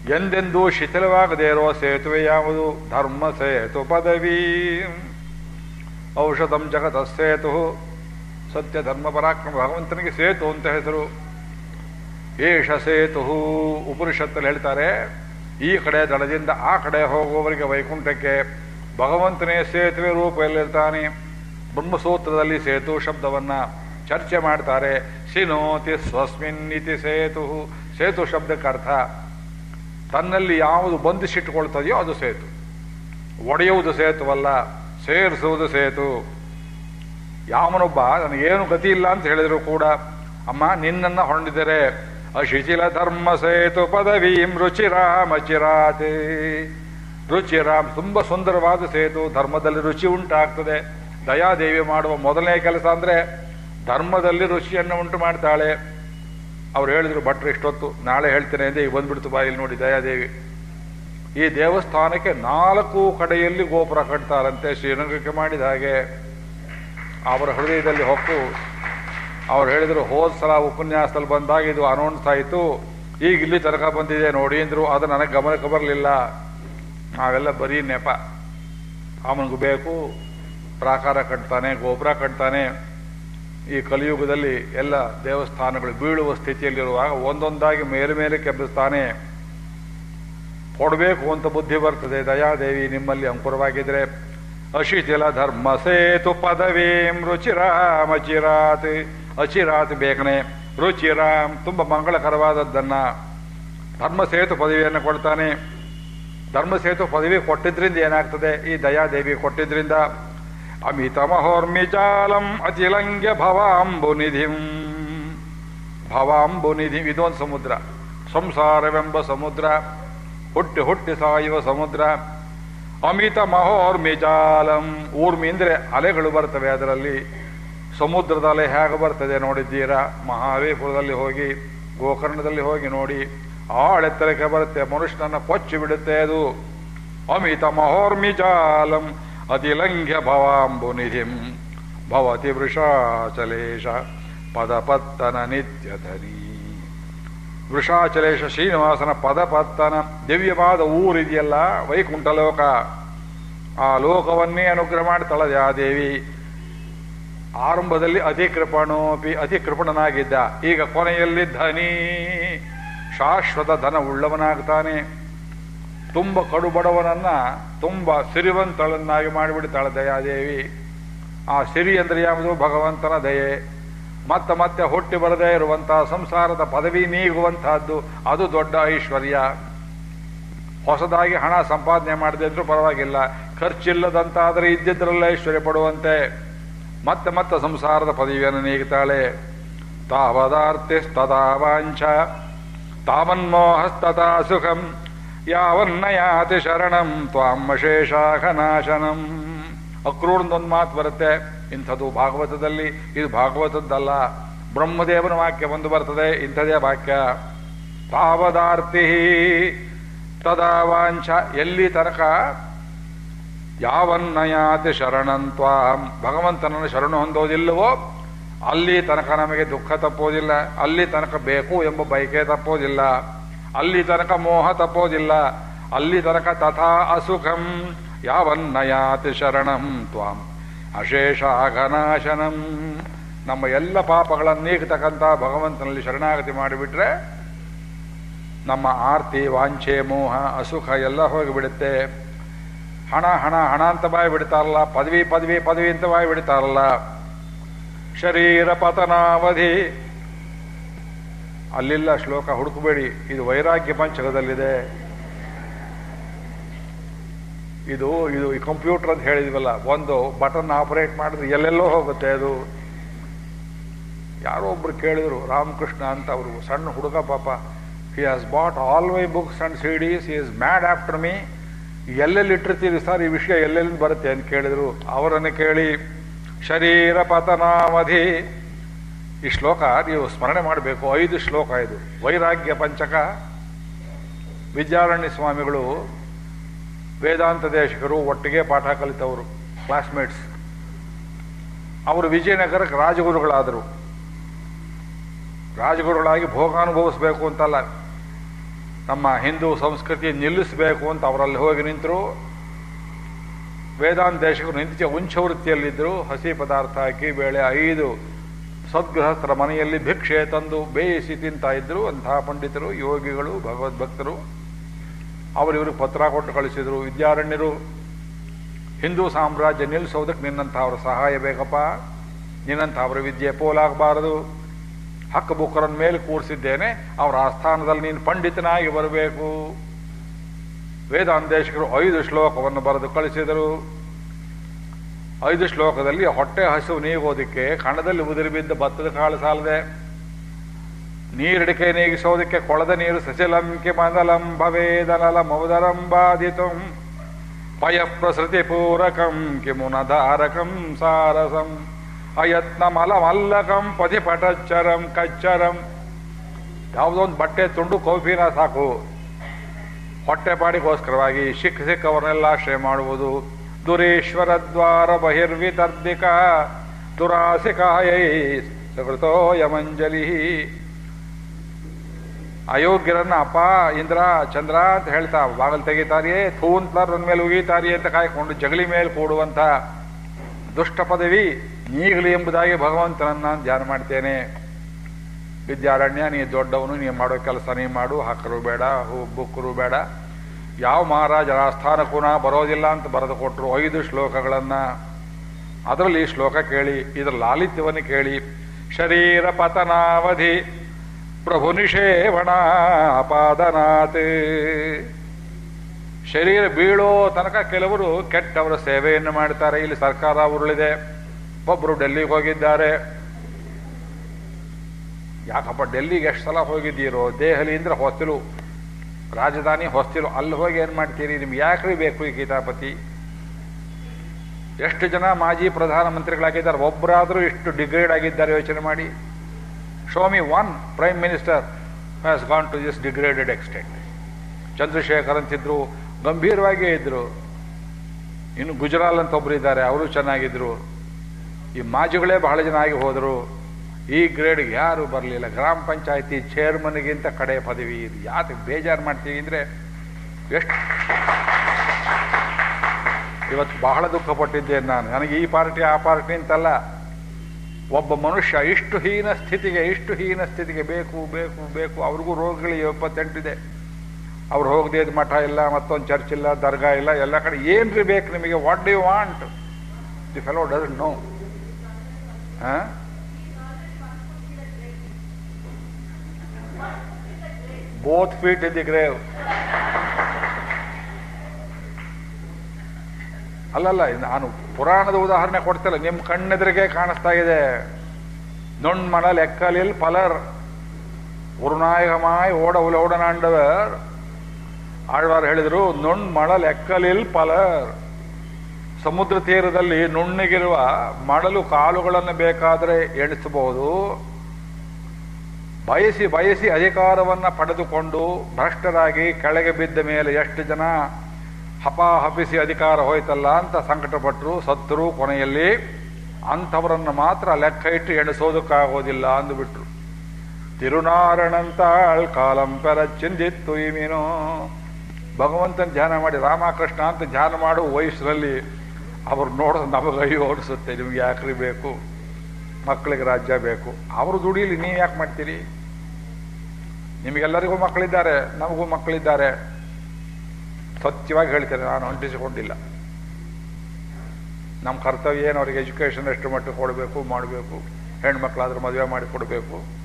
ಎಂದೆಂದೂ ಶಿಥಿಲವಾಗದೇ ಇರುವ ಸೇತುವೆ ಯಾವುದು? ಧರ್ಮ ಸೇತು ಪದವಿ. ಔಷಧಂ ಜಗತ ಸೇತು. ಸತ್ಯ ಧರ್ಮ ಪರಾಕ್ರಮ ಭಗವಂತನಿಗೆ ಸೇತು ಅಂತ ಹೆಸರು. ಏಷ ಸೇತು ಉಪನಿಷತ್ತಲ್ಲಿ ಹೇಳ್ತಾರೆ, ಈ ಕಡೆ ದಳದಿಂದ ಆ ಕಡೆ ಹೋಗುವವರಿಗೆ ವೈಕುಂಠಕ್ಕೆ ಭಗವಂತನೇ ಸೇತುವೆ ರೂಪದಲ್ಲಿರ್ತಾನೆ. ಬ್ರಹ್ಮಸೂತ್ರದಲ್ಲಿ ಸೇತು ಶಬ್ದವನ್ನು ಚರ್ಚೆ ಮಾಡ್ತಾರೆ. ಸಿನೋತಿ ಸ್ವಸ್ಮಿನ್ ಇತಿ ಸೇತು ಸೇತು ಶಬ್ದಕ್ಕೆ ಅರ್ಥ, ತನ್ನಲ್ಲಿ ಯಾವುದು ಬಂಧಿಸಿಟ್ಟುಕೊಳ್ತದೆಯೋ ಅದು ಸೇತು. ಒಡೆಯುವುದು ಸೇತುವಲ್ಲ, ಸೇರಿಸುವುದು ಸೇತು. ಯಾವನೊಬ್ಬ, ನನಗೇನು ಗತಿ ಇಲ್ಲ ಅಂತ ಹೇಳಿದರೂ ಕೂಡ, ಅಮ್ಮ, ನಿನ್ನನ್ನು ಹೊಂದಿದರೆ ಅಶಿಥಿಲ ಧರ್ಮ ಸೇತು ಪದವೀಂ ರುಚಿರಾಮ ಚಿರಾತೆ. ರುಚಿರಾಮ್ ತುಂಬ ಸುಂದರವಾದ ಸೇತು, ಧರ್ಮದಲ್ಲಿ ರುಚಿ ಉಂಟಾಗ್ತದೆ. ದಯಾದೇವಿ ಮಾಡುವ ಮೊದಲನೇ ಕೆಲಸ ಅಂದರೆ ಧರ್ಮದಲ್ಲಿ ರುಚಿಯನ್ನು ಉಂಟು ಮಾಡ್ತಾಳೆ. ಅವ್ರು ಹೇಳಿದ್ರು, ಭಟ್ರು, ಇಷ್ಟೊತ್ತು ನಾಳೆ ಹೇಳ್ತೇನೆ ಅಂದೇ, ಈಗ ಬಂದ್ಬಿಡ್ತು ಬಾಯಲ್ಲಿ ನೋಡಿ ದಯಾದೇವಿ. ಈ ದೇವಸ್ಥಾನಕ್ಕೆ ನಾಲ್ಕು ಕಡೆಯಲ್ಲಿ ಗೋಪುರ ಕಟ್ತಾರಂತೆ ಶ್ರೀರಂಗಕ್ಕೆ ಮಾಡಿದ ಹಾಗೆ. ಅವರ ಹೃದಯದಲ್ಲಿ ಹೊಕ್ಕು ಅವ್ರು ಹೇಳಿದ್ರು, ಹೋದ ಸಲ ಉಪನ್ಯಾಸದಲ್ಲಿ ಬಂದಾಗ ಇದು ಅನೌನ್ಸ್ ಆಯಿತು. ಈಗ ಇಲ್ಲಿ ತನಕ ಬಂದಿದೆ ನೋಡಿ ಅಂದ್ರು, ಅದು ನನಗೆ ಗಮನಕ್ಕೆ ಬರಲಿಲ್ಲ. ನಾವೆಲ್ಲ ಬರೀ ನೆಪ. ಅವನಿಗೂ ಬೇಕು, ಪ್ರಾಕಾರ ಕಟ್ತಾನೆ ಗೋಪುರ ಕಟ್ತಾನೆ ಈ ಕಲಿಯುಗದಲ್ಲಿ ಎಲ್ಲ ದೇವಸ್ಥಾನಗಳು ಬೀಳುವ ಸ್ಥಿತಿಯಲ್ಲಿರುವಾಗ ಒಂದೊಂದಾಗಿ ಮೇಲೆ ಮೇಲೆ ಕೆಬ್ಬಿಸ್ತಾನೆ. ಕೊಡಬೇಕು ಅಂತ ಬುದ್ಧಿ ಬರ್ತದೆ. ದಯಾದೇವಿ ನಿಮ್ಮಲ್ಲಿ ಅಂಕುರವಾಗಿದ್ರೆ, ಅಶಿಥಿಲ ಧರ್ಮ ಸೇತು ಪದವೀಂ ರುಚಿರಾಮ್ ಅಚಿರಾತ್ ಬೇಕನೆ. ರುಚಿರಾಮ್ ತುಂಬ ಮಂಗಳಕರವಾದದ್ದನ್ನು ಧರ್ಮಸೇತು ಪದವಿಯನ್ನು ಕೊಡ್ತಾನೆ. ಧರ್ಮಸೇತು ಪದವಿ ಕೊಟ್ಟಿದ್ರಿಂದ ಏನಾಗ್ತದೆ? ಈ ದಯಾದೇವಿ ಕೊಟ್ಟಿದ್ರಿಂದ ಅಮಿತ ಮಹೋರ್ಮಿಜಾಲಂ ಅತಿಲಂಗ್ಯ ಭವಾಂಬು ನಿಧಿಂ. ಭವಾಂಬು ನಿಧಿ, ಇದೊಂದು ಸಮುದ್ರ. ಸಂಸಾರವೆಂಬ ಸಮುದ್ರ. ಹುಟ್ಟಿ ಹುಟ್ಟಿ ಸಾಯುವ ಸಮುದ್ರ. ಅಮಿತ ಮಹೋರ್ಮಿಜಾಲಂ ಊರ್ಮಿ ಅಂದ್ರೆ ಅಲೆಗಳು ಬರ್ತವೆ ಅದರಲ್ಲಿ. ಸಮುದ್ರದ ಅಲೆ ಹೇಗೆ ಬರ್ತದೆ ನೋಡಿದ್ದೀರಾ ಮಹಾವೀಪುರದಲ್ಲಿ ಹೋಗಿ, ಗೋಕರ್ಣದಲ್ಲಿ ಹೋಗಿ ನೋಡಿ ಆಳೆತ್ತರಕ್ಕೆ ಬರುತ್ತೆ, ಮನುಷ್ಯನನ್ನು ಕೊಚ್ಚಿ ಬಿಡುತ್ತೆ ಅದು. ಅಮಿತ ಮಹೋರ್ಮಿಜಾಲಂ ಅತಿಲಂಘ್ಯ ಭವಾಂಬು ನಿಧಿಂ. ಭವತಿ ವೃಷಾಚಲೇಶ ಪದಪತ್ತನ ನಿತ್ಯಧನಿ ವೃಷಾಚಲೇಶ ಶ್ರೀನಿವಾಸನ ಪದಪತ್ತನ ದಿವ್ಯವಾದ ಊರಿದೆಯಲ್ಲ ವೈಕುಂಠ ಲೋಕ ಆ ಲೋಕವನ್ನೇ ಅನುಗ್ರಹ ಮಾಡ್ತಾಳೆ ಆ ದೇವಿ. ಆರಂಭದಲ್ಲಿ ಅತಿ ಕೃಪಣೋಪಿ ಅತಿ ಕೃಪಣನಾಗಿದ್ದ ಈಗ ಕೊನೆಯಲ್ಲಿ ಧನಿ. ಶಾಶ್ವತ ಧನ ಉಳ್ಳವನಾಗ್ತಾನೆ. ತುಂಬ ಕಡುಬಡವನನ್ನ ತುಂಬ ಸಿರಿವಂತಳನ್ನಾಗಿ ಮಾಡಿಬಿಡ್ತಾಳೆ ದಯಾದೇವಿ. ಆ ಸಿರಿ ಅಂದ್ರೆ ಯಾವುದು? ಭಗವಂತನ ದಯೆ. ಮತ್ತೆ ಮತ್ತೆ ಹುಟ್ಟಿ ಬರದೇ ಇರುವಂತಹ ಸಂಸಾರದ ಪದವಿ ನೀಗುವಂತಹದ್ದು ಅದು ದೊಡ್ಡ ಐಶ್ವರ್ಯ. ಹೊಸದಾಗಿ ಹಣ ಸಂಪಾದನೆ ಮಾಡದೇ ಪರವಾಗಿಲ್ಲ. ಖರ್ಚಿಲ್ಲದಂತಾದರೆ ಇದ್ದಿದ್ರಲ್ಲ ಐಶ್ವರ್ಯ ಪಡುವಂತೆ. ಮತ್ತೆ ಮತ್ತೆ ಸಂಸಾರದ ಪದವಿಯನ್ನು ನೀಗುತ್ತಾಳೆ ತಾವದಾರ್ತಿಸ್ತದಾ ವಾಂಛ. ತಾವನ್ಮೋಹಸ್ತಥಾ ಸುಖಂ. ಯಾವನ್ನಯಾತಿ ಶರಣಂ ತ್ವಾಮಶೇಷಾಘನಾಶನಂ ಅಕ್ರೂರ್ದೊಂದು ಮಾತು ಬರುತ್ತೆ. ಇಂಥದ್ದು ಭಾಗವತದಲ್ಲಿ. ಇದು ಭಾಗವತದ್ದಲ್ಲ. ಬ್ರಹ್ಮದೇವನ ವಾಕ್ಯ ಒಂದು ಬರ್ತದೆ. ಇಂಥದೇ ವಾಕ್ಯ. ತಾವದಾರ್ತಿ ತದಾ ವಾಂಛ. ಎಲ್ಲಿ ತನಕ ಯಾವನ್ನಯಾತಿ ಶರಣಂತ್ವಾಂ ಭಗವಂತನನ್ನು ಶರಣು ಹೊಂದೋದಿಲ್ಲವೋ, ಅಲ್ಲಿ ತನಕ ನಮಗೆ ದುಃಖ ತಪ್ಪೋದಿಲ್ಲ. ಅಲ್ಲಿ ತನಕ ಬೇಕು ಎಂಬ ಬಯಕೆ ತಪ್ಪೋದಿಲ್ಲ. ಅಲ್ಲಿ ತನಕ ಮೋಹ ತಪ್ಪೋದಿಲ್ಲ. ಅಲ್ಲಿ ತನಕ ತಥಾ ಅಸುಖಂ. ಯಾವನ್ನಯಾತಿ ಶರಣಂ ತ್ವಾಂ. ಅಶೇಷ ಘನಾಶನಂ ನಮ್ಮ ಎಲ್ಲ ಪಾಪಗಳನ್ನು ನೀಗತಕ್ಕಂಥ ಭಗವಂತನಲ್ಲಿ ಶರಣಾಗತಿ ಮಾಡಿಬಿಟ್ರೆ, ನಮ್ಮ ಆರ್ತಿ, ವಾಂಛೆ, ಮೋಹ, ಅಸುಖ ಎಲ್ಲ ಹೋಗಿಬಿಡುತ್ತೆ. ಹಣ ಹಣ ಹಣ ಅಂತ ಬಾಯಿ ಬಿಡ್ತಾರಲ್ಲ, ಪದವಿ ಪದವಿ ಪದವಿ ಅಂತ ಬಾಯಿ ಬಿಡ್ತಾರಲ್ಲ. ಶರೀರ ಪತನಾವಧಿ. ಅಲ್ಲಿಲ್ಲ ಶ್ಲೋಕ, ಹುಡುಕಬೇಡಿ. ಇದು ವೈರಾಗ್ಯ ಪಂಚಕದಲ್ಲಿದೆ. ಇದು ಇದು ಈ ಕಂಪ್ಯೂಟರ್ ಅಂತ ಹೇಳಿದ್ವಲ್ಲ, ಒಂದು ಬಟನ್ ಆಪರೇಟ್ ಮಾಡಿದ್ರೆ ಎಲ್ಲೆಲ್ಲೋ ಹೋಗುತ್ತೆ ಅದು. ಯಾರೋ ಒಬ್ರು ಕೇಳಿದ್ರು, ರಾಮಕೃಷ್ಣ ಅಂತ ಅವರು, ಸಣ್ಣ ಹುಡುಗ ಪಾಪ. He has bought all my books and see this is mad after me ಎಲ್ಲೆಲ್ಲಿ ಇಟ್ಟಿರ್ತೀರಿ ಸರ್ ಈ ವಿಷಯ ಎಲ್ಲೆಲ್ಲಿ ಬರುತ್ತೆ ಅಂತ ಕೇಳಿದ್ರು ಅವರನ್ನು ಕೇಳಿ, ಶರೀರ ಪತನಾವಧಿ. ಈ ಶ್ಲೋಕ ನೀವು ಸ್ಮರಣೆ ಮಾಡಬೇಕು. ಐದು ಶ್ಲೋಕ ಇದು. ವೈರಾಗ್ಯ ಪಂಚಕ. ವಿದ್ಯಾರಣ್ಯ ಸ್ವಾಮಿಗಳು, ವೇದಾಂತ ದೇಶಕರು ಒಟ್ಟಿಗೆ ಪಾಠ ಕಲಿತವರು ಕ್ಲಾಸ್ಮೇಟ್ಸ್ ಅವರು ವಿಜಯನಗರಕ್ಕೆ ರಾಜಗುರುಗಳಾದರು. ರಾಜಗುರುಗಳಾಗಿ ಭೋಗ ಅನುಭವಿಸ್ಬೇಕು ಅಂತಲ್ಲ. ನಮ್ಮ ಹಿಂದೂ ಸಂಸ್ಕೃತಿ ನಿಲ್ಲಿಸಬೇಕು ಅಂತ ಅವರಲ್ಲಿ ಹೋಗಿ ನಿಂತರು. ವೇದಾಂತ ದೇಶಕರು ನಿತ್ಯ ಉಂಚವೃತ್ತಿಯಲ್ಲಿದ್ದರು. ಹಸಿ ಪದಾರ್ಥ ಅಕ್ಕಿ ಬೇಳೆ ಐದು ಸದ್ಗೃಹಸ್ಥರ ಮನೆಯಲ್ಲಿ ಭಿಕ್ಷೆ ತಂದು ಬೇಯಿಸಿ ತಿಂತಾ ಇದ್ದರು. ಅಂತಹ ಪಂಡಿತರು, ಯೋಗಿಗಳು, ಭಗವದ್ಭಕ್ತರು. ಅವರಿವರು ಪತ್ರ ಕೊಟ್ಟು ಕಳಿಸಿದರು. ವಿದ್ಯಾರಣ್ಯರು, ಹಿಂದೂ ಸಾಮ್ರಾಜ್ಯ ನಿಲ್ಲಿಸೋದಕ್ಕೆ ನಿನ್ನಂಥ ಅವರ ಸಹಾಯ ಬೇಕಪ್ಪ. ನಿನ್ನಂಥ ಅವರ ವಿದ್ಯೆ ಪೋಲಾಗಬಾರದು. ಹಕ್ಕ ಬುಕ್ಕರನ್ ಮೇಲೆ ಕೂರಿಸಿದ್ದೇನೆ, ಅವರ ಆಸ್ಥಾನದಲ್ಲಿ ನೀನು ಪಂಡಿತನಾಗಿ ಬರಬೇಕು. ವೇದಾಂದೇಶಕರು ಐದು ಶ್ಲೋಕವನ್ನು ಬರೆದು ಕಳಿಸಿದರು. ಐದು ಶ್ಲೋಕದಲ್ಲಿ, ಹೊಟ್ಟೆ ಹಸಿವು ನೀಗೋದಕ್ಕೆ, ಕಣದಲ್ಲಿ ಉದುರಿ ಬಿದ್ದ ಭತ್ತದ ಕಾಳು ಸಾಲದೆ. ನೀರಿಡಿಕೆ ನೀಗಿಸೋದಕ್ಕೆ ಕೊಳದ ನೀರು ಸಚಲಂ ಕಿಮನಲಂ ಭವೇದನಲ ಮೌದರಂ ಬಾಧಿತು ಪಯ ಪ್ರಸೃತಿ ಪೂರಕಂ ಕಿಮುನಧಾರಕಂ ಸಾರಸಂ. ಅಯತ್ನ ಮಲಮಲ್ಲಕಂ ಪತಿಪಟಚ್ಚರಂ ಕಚ್ಚರಂ. ಯಾವುದೊಂದು ಬಟ್ಟೆ ತುಂಡು ಕೌಫಿನ ಸಾಕು. ಹೊಟ್ಟೆ ಪಾಡಿಗೋಸ್ಕರವಾಗಿ ಸಿಕ್ಕ ಸಿಕ್ಕವರನ್ನೆಲ್ಲ ಆಶ್ರಯ ಮಾಡುವುದು. ದುರೇಶ್ವರ ದ್ವಾರ ಬಹಿರ್ವಿತರ್ದಿಕ ದುರಾಸಿಕಾಯೈ ಸುಕೃತೋ ಯಮಂಜಲಿ. ಅಯೋಗ್ಯರನ್ನ ಅಪ್ಪ, ಇಂದ್ರ, ಚಂದ್ರ ಅಂತ ಹೇಳ್ತಾ, ಬಾಗಲ್ ತೆಗಿತಾರಿಯೇ ಥೂ ಅಂತ ನನ್ನ ಮೇಲೆ ಉಗಿತಾರಿಯೇ ಅಂತ ಕಾಯ್ಕೊಂಡು ಜಗಲಿ ಮೇಲೆ ಕೂಡುವಂತ ದುಷ್ಟ ಪದವಿ ನೀಗಲಿ ಎಂಬುದಾಗಿ ಭಗವಂತನನ್ನ ಧ್ಯಾನ ಮಾಡ್ತೇನೆ. ವಿದ್ಯಾರಣ್ಯ, ನೀ ದೊಡ್ಡವನು, ನೀ ಮಾಡೋ ಕೆಲಸ ನೀ ಮಾಡು ಹಾಕರು ಬೇಡ, ಹೂ ಬುಕ್ಕರು ಬೇಡ. ಯಾವ ಮಹಾರಾಜರ ಆಸ್ಥಾನಕ್ಕೂ ನಾ ಬರೋದಿಲ್ಲ ಅಂತ ಬರೆದು ಕೊಟ್ಟರು ಐದು ಶ್ಲೋಕಗಳನ್ನು. ಅದರಲ್ಲಿ ಈ ಶ್ಲೋಕ ಕೇಳಿ, ಇದರ ಲಾಲಿತ್ಯವನ್ನು ಕೇಳಿ, ಶರೀರ ಪತನಾವಧಿ, ಪ್ರಭು ನಿಷೇವಣ ಅಪಾದನಾತ್ ಶರೀರ ಬೀಳೋ ತನಕ ಕೆಲವರು ಕೆಟ್ಟವರ ಸೇವೆಯನ್ನು ಮಾಡ್ತಾರೆ. ಇಲ್ಲಿ ಸರ್ಕಾರ ಉರುಳಿದೆ. ಒಬ್ಬರು ಡೆಲ್ಲಿಗೆ ಹೋಗಿದ್ದಾರೆ. ಯಾಕಪ್ಪ ಡೆಲ್ಲಿಗೆ ಎಷ್ಟು ಸಲ ಹೋಗಿದ್ದೀರೋ? ದೆಹಲಿಯಿಂದ ಹೊಸ್ತಿಲು, ರಾಜಧಾನಿ ಹೊಸ್ತಿಲು, ಅಲ್ಲಿ ಹೋಗಿ ಏನು ಮಾಡ್ತೀರಿ? ನಿಮ್ಗೆ ಯಾಕ್ರಿ ಬೇಕು ಈ ಗೀತಾಪತಿ? ಎಷ್ಟು ಜನ ಮಾಜಿ ಪ್ರಧಾನಮಂತ್ರಿಗಳಾಗಿದ್ದಾರೆ? ಒಬ್ಬರಾದರೂ ಇಷ್ಟು ಡಿಗ್ರೇಡ್ ಆಗಿದ್ದಾರೆ ಯೋಚನೆ ಮಾಡಿ. Show me one prime minister has gone to this degraded extent Chandrashekhar ಅಂತಿದ್ರು ಗಂಭೀರವಾಗಿಯೇ ಇದ್ದರು ಇನ್ನು ಗುಜರಾಲ್ ಅಂತ ಒಬ್ಬರು ಇದ್ದಾರೆ, ಅವರು ಚೆನ್ನಾಗಿದ್ದರು ಈ ಮಾಜುಗಳೇ ಬಹಳ ಜನ ಆಗಿ ಹೋದರು. ಈ ಗ್ರೇಡ್ಗೆ ಯಾರು ಬರಲಿಲ್ಲ. ಗ್ರಾಮ ಪಂಚಾಯತಿ ಚೇರ್ಮನ್ಗಿಂತ ಕಡೆ ಪದವಿ ಇದು ಯಾಕೆ ಬೇಜಾರು ಮಾಡ್ತೀವಿ ಅಂದರೆ ಎಷ್ಟು ಇವತ್ತು ಬಹಳ ದುಃಖ ಪಟ್ಟಿದ್ದೇನೆ ನಾನು. ನನಗೆ ಈ ಪಾರ್ಟಿ, ಆ ಪಾರ್ಟಿ ಅಂತಲ್ಲ. ಒಬ್ಬ ಮನುಷ್ಯ ಇಷ್ಟು ಹೀನ ಸ್ಥಿತಿಗೆ, ಇಷ್ಟು ಹೀನ ಸ್ಥಿತಿಗೆ ಬೇಕು ಬೇಕು ಬೇಕು. ಅವ್ರಿಗೂ ರೋಗಗಳಿಗೆ ಎಪ್ಪತ್ತೆಂಟಿದೆ ಅವ್ರು ಹೋಗದೇ ಇದ್ದ ಮಠ ಇಲ್ಲ, ಮತ್ತೊಂದು ಚರ್ಚ್ ಇಲ್ಲ, ದರ್ಗಾ ಇಲ್ಲ, ಎಲ್ಲ ಕಡೆ ಏನ್ರಿ ಬೇಕು ನಿಮಗೆ? What do want the fellow does know both feet in the grave ಅಲ್ಲಲ್ಲ, ನಾನು ಪುರಾಣದ ಉದಾಹರಣೆ ಕೊಡ್ತಿಲ್ಲ ನಿಮ್ಮ ಕಣ್ಣೆದುರಿಗೆ ಕಾಣಿಸ್ತಾ ಇದೆ. ನೊಣ್ಮಣ ಎಕ್ಕಲಿಲ್ ಪಲರ್. ಉರುನಾಯಕಮಾಯ್ ಓಡ ಉಲೋಡನಾಂಡವರ್ ಆಳ್ವಾರ್ ಹೇಳಿದ್ರು ನೊಣ್ಮಳ ಲೆಕ್ಕಲಿಲ್ ಪಲರ್ ಸಮುದ್ರ ತೀರದಲ್ಲಿ ನುಣ್ಣಿಗಿರುವ ಮಡಲು ಕಾಲುಗಳನ್ನು ಬೇಕಾದರೆ ಎಣಿಸಬಹುದು. ಬಯಸಿ ಬಯಸಿ ಅಧಿಕಾರವನ್ನು ಪಡೆದುಕೊಂಡು ಭ್ರಷ್ಟರಾಗಿ ಕೆಳಗೆ ಬಿದ್ದ ಮೇಲೆ ಎಷ್ಟು ಜನ ಹಪಾಹಪಿಸಿ ಅಧಿಕಾರ ಹೋಯ್ತಲ್ಲ ಅಂತ ಸಂಕಟಪಟ್ಟರು ಸತ್ತರು ಕೊನೆಯಲ್ಲಿ ಅಂಥವರನ್ನು ಮಾತ್ರ ಲೆಕ್ಕ ಇಟ್ಟು ಎಣಿಸೋದಕ್ಕಾಗೋದಿಲ್ಲ ಅಂದುಬಿಟ್ರು. ತಿರುನಾರಣಂತಾಳ್ ಕಾಲಂ ಪೆರ ಚಿಂದಿತ್ತು ಈ ಭಗವಂತನ ಧ್ಯಾನ ಮಾಡಿ ರಾಮಕೃಷ್ಣ ಅಂತ ಧ್ಯಾನ ಮಾಡೋ ವಯಸ್ಸಿನಲ್ಲಿ ಅವ್ರು ನೋಡೋದು ನಮಗೆ ಅಯ್ಯೋ ನಿಮ್ಗೆ ಯಾಕ್ರಿ ಬೇಕು? ಮಕ್ಕಳಿಗೆ ರಾಜ್ಯ ಬೇಕು. ಅವರು ದುಡಿಯಲಿ ನೀವು ಯಾಕೆ ಮಾಡ್ತೀರಿ? ನಿಮಗೆಲ್ಲರಿಗೂ ಮಕ್ಕಳಿದ್ದಾರೆ, ನಮಗೂ ಮಕ್ಕಳಿದ್ದಾರೆ. ಸತ್ಯವಾಗಿ ಹೇಳ್ತೇನೆ, ನಾನು ಅಂಟಿಸಿಕೊಂಡಿಲ್ಲ. ನಮ್ಮ ಕರ್ತವ್ಯ ಏನು? ಅವ್ರಿಗೆ ಎಜುಕೇಷನ್ ಎಷ್ಟು ಮಟ್ಟಿಗೆ ಕೊಡಬೇಕು, ಮಾಡಬೇಕು. ಹೆಣ್ಮಕ್ಳಾದ್ರೆ ಮದುವೆ ಮಾಡಿ ಕೊಡಬೇಕು.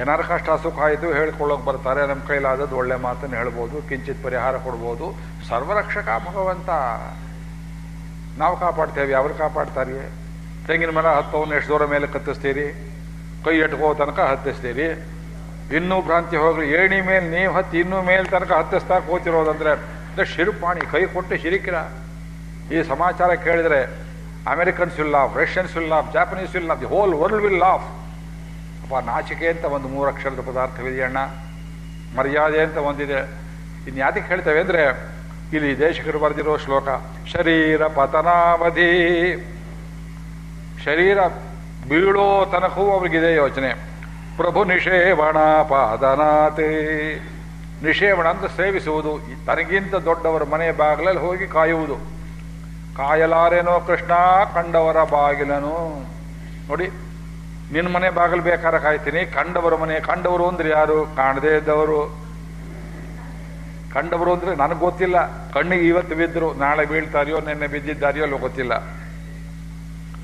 ಏನಾರು ಕಷ್ಟ, ಸುಖ ಆಯಿತು ಹೇಳ್ಕೊಳ್ಳೋಕೆ ಬರ್ತಾರೆ, ನಮ್ಮ ಕೈಲಾದದ್ದು ಒಳ್ಳೆ ಮಾತನ್ನು ಹೇಳ್ಬೋದು, ಕಿಂಚಿತ್ ಪರಿಹಾರ ಕೊಡ್ಬೋದು. ಸರ್ವರಕ್ಷಕ ಭಗವಂತ. ನಾವು ಕಾಪಾಡ್ತೇವೆ ಅವ್ರು ಕಾಪಾಡ್ತಾರೆ? ತೆಂಗಿನ ಮರ ಹತ್ತವನ್ನ ಎಷ್ಟು ದೂರ ಮೇಲೆ ಕತ್ತಿಸ್ತೀರಿ? ಕೈ ಎಟ್ಕೋ ತನಕ ಹತ್ತಿಸ್ತೀರಿ? ಇನ್ನೂ ಭ್ರಾಂತಿ ಹೋಗಲಿ, ಏಣಿ ಮೇಲೆ ನೀವು ಹತ್ತಿ, ಇನ್ನೂ ಮೇಲೆ ತನಕ ಹತ್ತಿಸ್ತಾ ಕೂತಿರೋದಂದ್ರೆ ಶಿರುಪಾಣಿ, ಕೈ ಕೊಟ್ಟು ಶಿರಿಕಿರ. ಈ ಸಮಾಚಾರ ಕೇಳಿದರೆ, Americans will laugh Russians will laugh Japanese will the whole world will laugh ಅಪ್ಪ ನಾಚಿಕೆ ಅಂತ ಒಂದು ಮೂರು ಅಕ್ಷರದ ಪದಾರ್ಥವಿದೆಯಣ್ಣ ಮರ್ಯಾದೆ ಅಂತ ಒಂದಿದೆ. ಇನ್ನು ಯಾತಕ್ಕೆ ಹೇಳ್ತೇವೆ ಅಂದರೆ, ಇಲ್ಲಿ ದೇಶಕರು ಬರೆದಿರೋ ಶ್ಲೋಕ, ಶರೀರ ಪತನಾವಧಿ. ಶರೀರ ಬೀಳೋ ತನಕವೂ ಅವ್ರಿಗಿದೆ ಯೋಚನೆ. ಪ್ರಭು ನಿಷೇವಣ ಪಾದನಾತೆ. ನಿಷೇವಣ ಅಂತ ಸೇವಿಸುವುದು. ತನಗಿಂತ ದೊಡ್ಡವರ ಮನೆ ಬಾಗಿಲಲ್ಲಿ ಹೋಗಿ ಕಾಯುವುದು. ಕಾಯಲಾರೇನೋ ಕೃಷ್ಣ, ಕಂಡವರ ಬಾಗಿಲನು. ನೋಡಿ ನಿನ್ನ ಮನೆ ಬಾಗಿಲು ಬೇಕಾದ್ರೆ ಕಾಯ್ತೀನಿ. ಕಂಡವರ ಮನೆ, ಕಂಡವರು ಅಂದ್ರೆ ಯಾರು? ಕಾಣದೇ ಇದ್ದವರು. ಕಂಡವರು ಅಂದ್ರೆ ನನಗೆ ಗೊತ್ತಿಲ್ಲ. ಕಣ್ಣಿಗೆ ಇವತ್ತು ಬಿದ್ದರು ನಾಳೆ ಬೀಳ್ತಾರಿಯೋ, ನಿನ್ನೆ ಬಿದ್ದಿದ್ದಾರಿಯೋ ಅಲ್ಲೋ ಗೊತ್ತಿಲ್ಲ.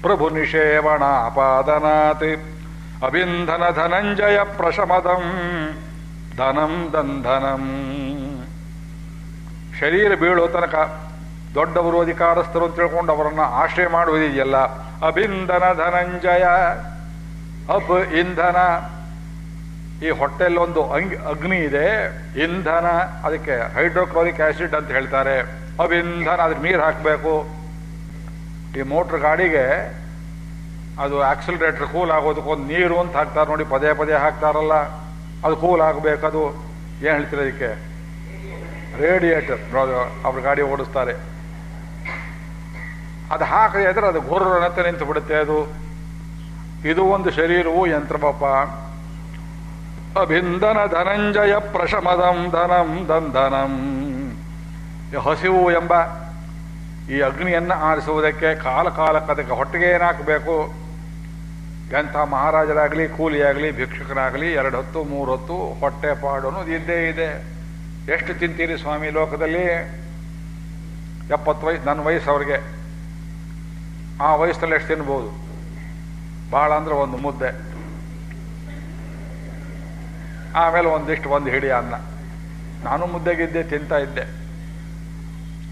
ಪ್ರಭು ನಿಷೇವಣ ಅಪಾದನಾತಿ. ಅಭಿಂಧನ ಧನಂಜಯ ಪ್ರಶಮದಂ. ಧನಂ ದಂಧನಂ. ಶರೀರ ಬೀಳೋ ತನಕ ದೊಡ್ಡವರು ಅಧಿಕಾರಸ್ಥರು ಅಂತ ತಿಳ್ಕೊಂಡು ಅವರನ್ನು ಆಶ್ರಯ ಮಾಡುವುದಿದೆಯಲ್ಲ ಅಭಿಂಧನ ಧನಂಜಯ. ಅಪ್ ಇಂಧನ. ಈ ಹೊಟ್ಟೆಲ್ಲೊಂದು ಅಂಗ್, ಅಗ್ನಿ ಇದೆ. ಇಂಧನ, ಅದಕ್ಕೆ ಹೈಡ್ರೋಕ್ಲೋರಿಕ್ ಆಸಿಡ್ ಅಂತ ಹೇಳ್ತಾರೆ. ಅವಿಂಧನ ಅದಕ್ಕೆ ನೀರು ಹಾಕಬೇಕು. ಈ ಮೋಟ್ರ್ ಗಾಡಿಗೆ ಅದು ಆಕ್ಸಿಲರೇಟರ್ ಕೂಲ್ ಆಗೋದಕ್ಕೊಂದು ನೀರು ಅಂತ ಹಾಕ್ತಾರೆ ನೋಡಿ, ಪದೇ ಪದೇ ಹಾಕ್ತಾರಲ್ಲ. ಅದು ಕೂಲ್ ಆಗಬೇಕು ಅದು. ಏನು ಹೇಳ್ತೀರ ಅದಕ್ಕೆ ರೇಡಿಯೇಟರ್ ಅವ್ರ ಗಾಡಿ ಓಡಿಸ್ತಾರೆ. ಅದು ಹಾಕದೆ ಇದ್ರೆ ಅದು ಗುರ್ರನಂತ ನಿಂತು ಬಿಡುತ್ತೆ ಅದು. ಇದು ಒಂದು ಶರೀರವು ಯಂತ್ರಪಾಪ ಅಭಿಂದನ ಧನಂಜಯ ಪ್ರಶಮದಂ ಧನಂ ದಂಧನಂ. ಹಸಿವು ಎಂಬ ಈ ಅಗ್ನಿಯನ್ನು ಆರಿಸುವುದಕ್ಕೆ ಕಾಲ ಕಾಲಕ್ಕೆ ಹೊಟ್ಟೆಗೆ ಏನಾಕಬೇಕು? ಎಂಥ ಮಹಾರಾಜರಾಗಲಿ, ಕೂಲಿಯಾಗಲಿ, ಭಿಕ್ಷುಕನಾಗಲಿ, ಎರಡು ಹೊತ್ತು, ಮೂರು ಹೊತ್ತು ಹೊಟ್ಟೆ ಪಾಡು ಅನ್ನೋದು ಇದ್ದೇ ಇದೆ. ಎಷ್ಟು ತಿಂತೀರಿ ಸ್ವಾಮಿ ಲೋಕದಲ್ಲಿ? ಎಪ್ಪತ್ತು ವಯಸ್ಸು ನನ್ನ ವಯಸ್ಸು ಅವ್ರಿಗೆ ಆ ವಯಸ್ಸಲ್ಲಿ ಎಷ್ಟು ತಿನ್ಬೋದು? ಭಾಳ ಅಂದ್ರೆ ಒಂದು ಮುದ್ದೆ. ಆಮೇಲೆ ಒಂದಿಷ್ಟು ಒಂದು ಹಿಡಿ ಅನ್ನ. ನಾನು ಮುದ್ದೆಗಿದ್ದೆ, ತಿಂತಾ ಇದ್ದೆ.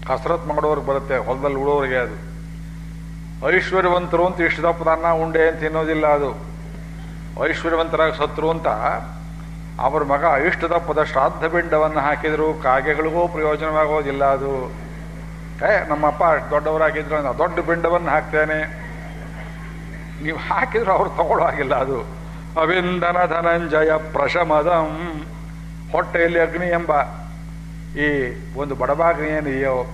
ಕಸರತ್ ಮಾಡೋರಿಗೆ ಬರುತ್ತೆ, ಹೊಲದಲ್ಲಿ ಉಳೋರಿಗೆ ಅದು. ಐಶ್ವರ್ಯವಂತರು ಅಂತ ಇಷ್ಟು ದಪ್ಪದ ಅನ್ನ ಉಂಡೆ ಅಂತ ತಿನ್ನೋದಿಲ್ಲ ಅದು. ಐಶ್ವರ್ಯವಂತರಾಗಿ ಸತ್ರು ಅಂತ ಅವ್ರ ಮಗ ಇಷ್ಟು ದಪ್ಪದ ಶ್ರಾದ್ದ ಬಿಂಡವನ್ನು ಹಾಕಿದ್ರು, ಕಾಗೆಗಳಿಗೂ ಪ್ರಯೋಜನವಾಗೋದಿಲ್ಲ ಅದು. ಏ, ನಮ್ಮಪ್ಪ ದೊಡ್ಡವರಾಗಿದ್ರು ನಾನು ದೊಡ್ಡ ಬಿಂಡವನ್ನು ಹಾಕ್ತೇನೆ. ನೀವು ಹಾಕಿದ್ರೆ ಅವ್ರು ತಗೊಳ್ಳೋ ಹಾಗಿಲ್ಲ ಅದು. ಅವಿಂದನ ಧನಂಜಯ ಪ್ರಶಮದಂ. ಹೊಟ್ಟೆಯಲ್ಲಿ ಅಗ್ನಿ ಎಂಬ ಈ ಒಂದು ಬಡಬಾಗ್ನಿ ಏನಿದೆಯೋ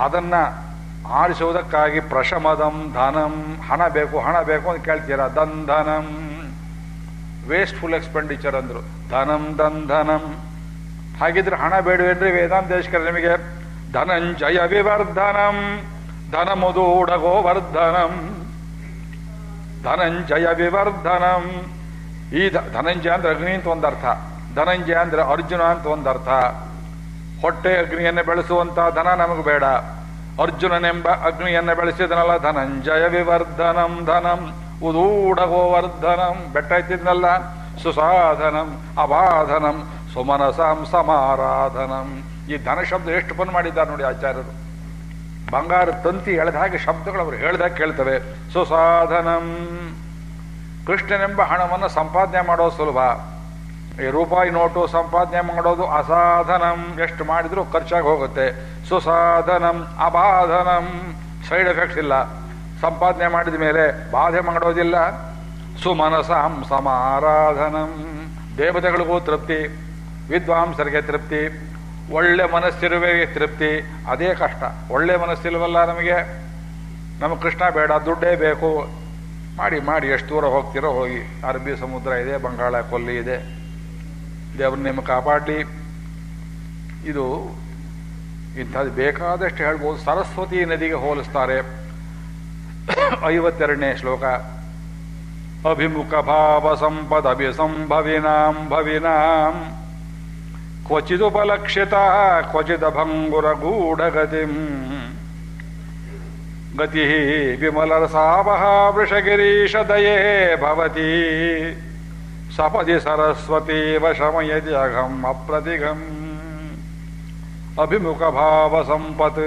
ಅದನ್ನು ಆರಿಸುವುದಕ್ಕಾಗಿ ಪ್ರಶಮದಂ, ಧನಂ, ಹಣ ಬೇಕು ಹಣ ಬೇಕು ಅಂತ ಕೇಳ್ತೀರಾ? ದಂಧನಂ ವೇಸ್ಟ್ಫುಲ್ ಎಕ್ಸ್ಪೆಂಡಿಚರ್ ಅಂದರು. ಧನಂ ದಂಧನಂ ಹಾಗಿದ್ರೆ ಹಣ ಬೇಡವೇನ್ರಿ ವೇದಾಂತ ದೇಶಕರ ನಿಮಗೆ ಧನಂಜಯ ವಿವರ್ಧನಂ. ಧನಮುದೂಢ ಗೋವರ್ಧನಂ ಧನಂಜಯ ವಿವರ್ಧನಂ. ಈ ಧನಂಜಯ ಅಂದ್ರೆ ಅಗ್ನಿ ಅಂತ ಒಂದರ್ಥ ಧನಂಜಯ ಅಂದ್ರೆ ಅರ್ಜುನ ಅಂತ ಒಂದರ್ಥ ಹೊಟ್ಟೆ ಅಗ್ನಿಯನ್ನು ಬೆಳೆಸುವಂತ ಧನ ನಮಗೆ ಬೇಡ. ಅರ್ಜುನನೆಂಬ ಅಗ್ನಿಯನ್ನು ಬೆಳೆಸಿದನಲ್ಲ ಧನಂಜಯ ವಿವರ್ಧನಂ ಧನಂ. ಉದೂಢ ಗೋವರ್ಧನಂ. ಬೆಟ್ಟ ಎತ್ತಿದ್ನಲ್ಲ ಸುಸಾಧನಂ, ಅಬಾಧನಂ, ಸುಮನಸಾಂ, ಸಮಾರಾಧನಂ. ಈ ಧನ ಶಬ್ದ ಎಷ್ಟು ಪನ್ ಮಾಡಿದ್ದಾರೆ ನೋಡಿ ಆಚಾರ್ಯರು. ಬಂಗಾರ ತಂತಿ ಎಳೆದ ಹಾಗೆ ಶಬ್ದಗಳು ಅವರು ಹೇಳ್ದಾಗ ಕೇಳ್ತವೆ. ಸುಸಾಧನಂ. ಕೃಷ್ಣನೆಂಬ ಹಣವನ್ನು ಸಂಪಾದನೆ ಮಾಡೋದು ಸುಲಭ. ಈ ರೂಪಾಯಿ ನೋಟು ಸಂಪಾದನೆ ಮಾಡೋದು ಅಸಾಧನಂ. ಎಷ್ಟು ಮಾಡಿದ್ರು ಖರ್ಚಾಗಿ ಹೋಗುತ್ತೆ. ಸುಸಾಧನಂ, ಅಬಾಧನಂ. ಸೈಡ್ ಎಫೆಕ್ಟ್ಸ್ ಇಲ್ಲ. ಸಂಪಾದನೆ ಮಾಡಿದ ಮೇಲೆ ಬಾಧೆ ಮಾಡೋದಿಲ್ಲ. ಸುಮನಸಂ ಸಮಾರಾಧನಂ. ದೇವತೆಗಳಿಗೂ ತೃಪ್ತಿ. ವಿದ್ವಾಂಸರಿಗೆ ತೃಪ್ತಿ. ಒಳ್ಳೆ ಮನಸ್ಸಿರುವೆ ತೃಪ್ತಿ, ಅದೇ ಕಷ್ಟ. ಒಳ್ಳೆ ಮನಸ್ಸಿಲ್ವಲ್ಲ ನಮಗೆ? ನಮಗೆ ಕೃಷ್ಣ ಬೇಡ, ದುಡ್ಡೇ ಬೇಕು. ಮಾಡಿ ಮಾಡಿ, ಎಷ್ಟು ದೂರ ಹೋಗ್ತಿರೋ ಹೋಗಿ. ಅರಬ್ಬಿ ಸಮುದ್ರ ಇದೆ, ಬಂಗಾಳ ಕೊಲ್ಲಿ ಇದೆ. ದೇವ್ರ ನಿಮ್ಮ ಕಾಪಾಡಲಿ. ಇದು ಇಂಥದ್ದು ಬೇಕಾದಷ್ಟು ಹೇಳ್ಬೋದು. ಸರಸ್ವತಿ ನದಿಗೆ ಹೋಲಿಸ್ತಾರೆ. ಐವತ್ತೆರಡನೇ ಶ್ಲೋಕ. ಅಭಿಮುಖ ಭಾವ ಸಂಪದ ಅಭಿಸಂಭವಿನಾಂ ಭವಿನಾಂ. ಕ್ವಚಿದುಪಲಕ್ಷಿತ ಕ್ವಚಿದ ಭಂಗುರ ಗೂಢಗತಿಂ ಗತಿ ವಿಮಲರಸಾವಹ ವೃಷಗಿರೀಶ ದಯೇ ಭವತಿ ಸಪದಿ ಸರಸ್ವತಿ ವಶಮಯತಿ ಅಘಂ ಅಪ್ರತಿಘಂ ಅಭಿಮುಖ ಭಾವ ಸಂಪತ್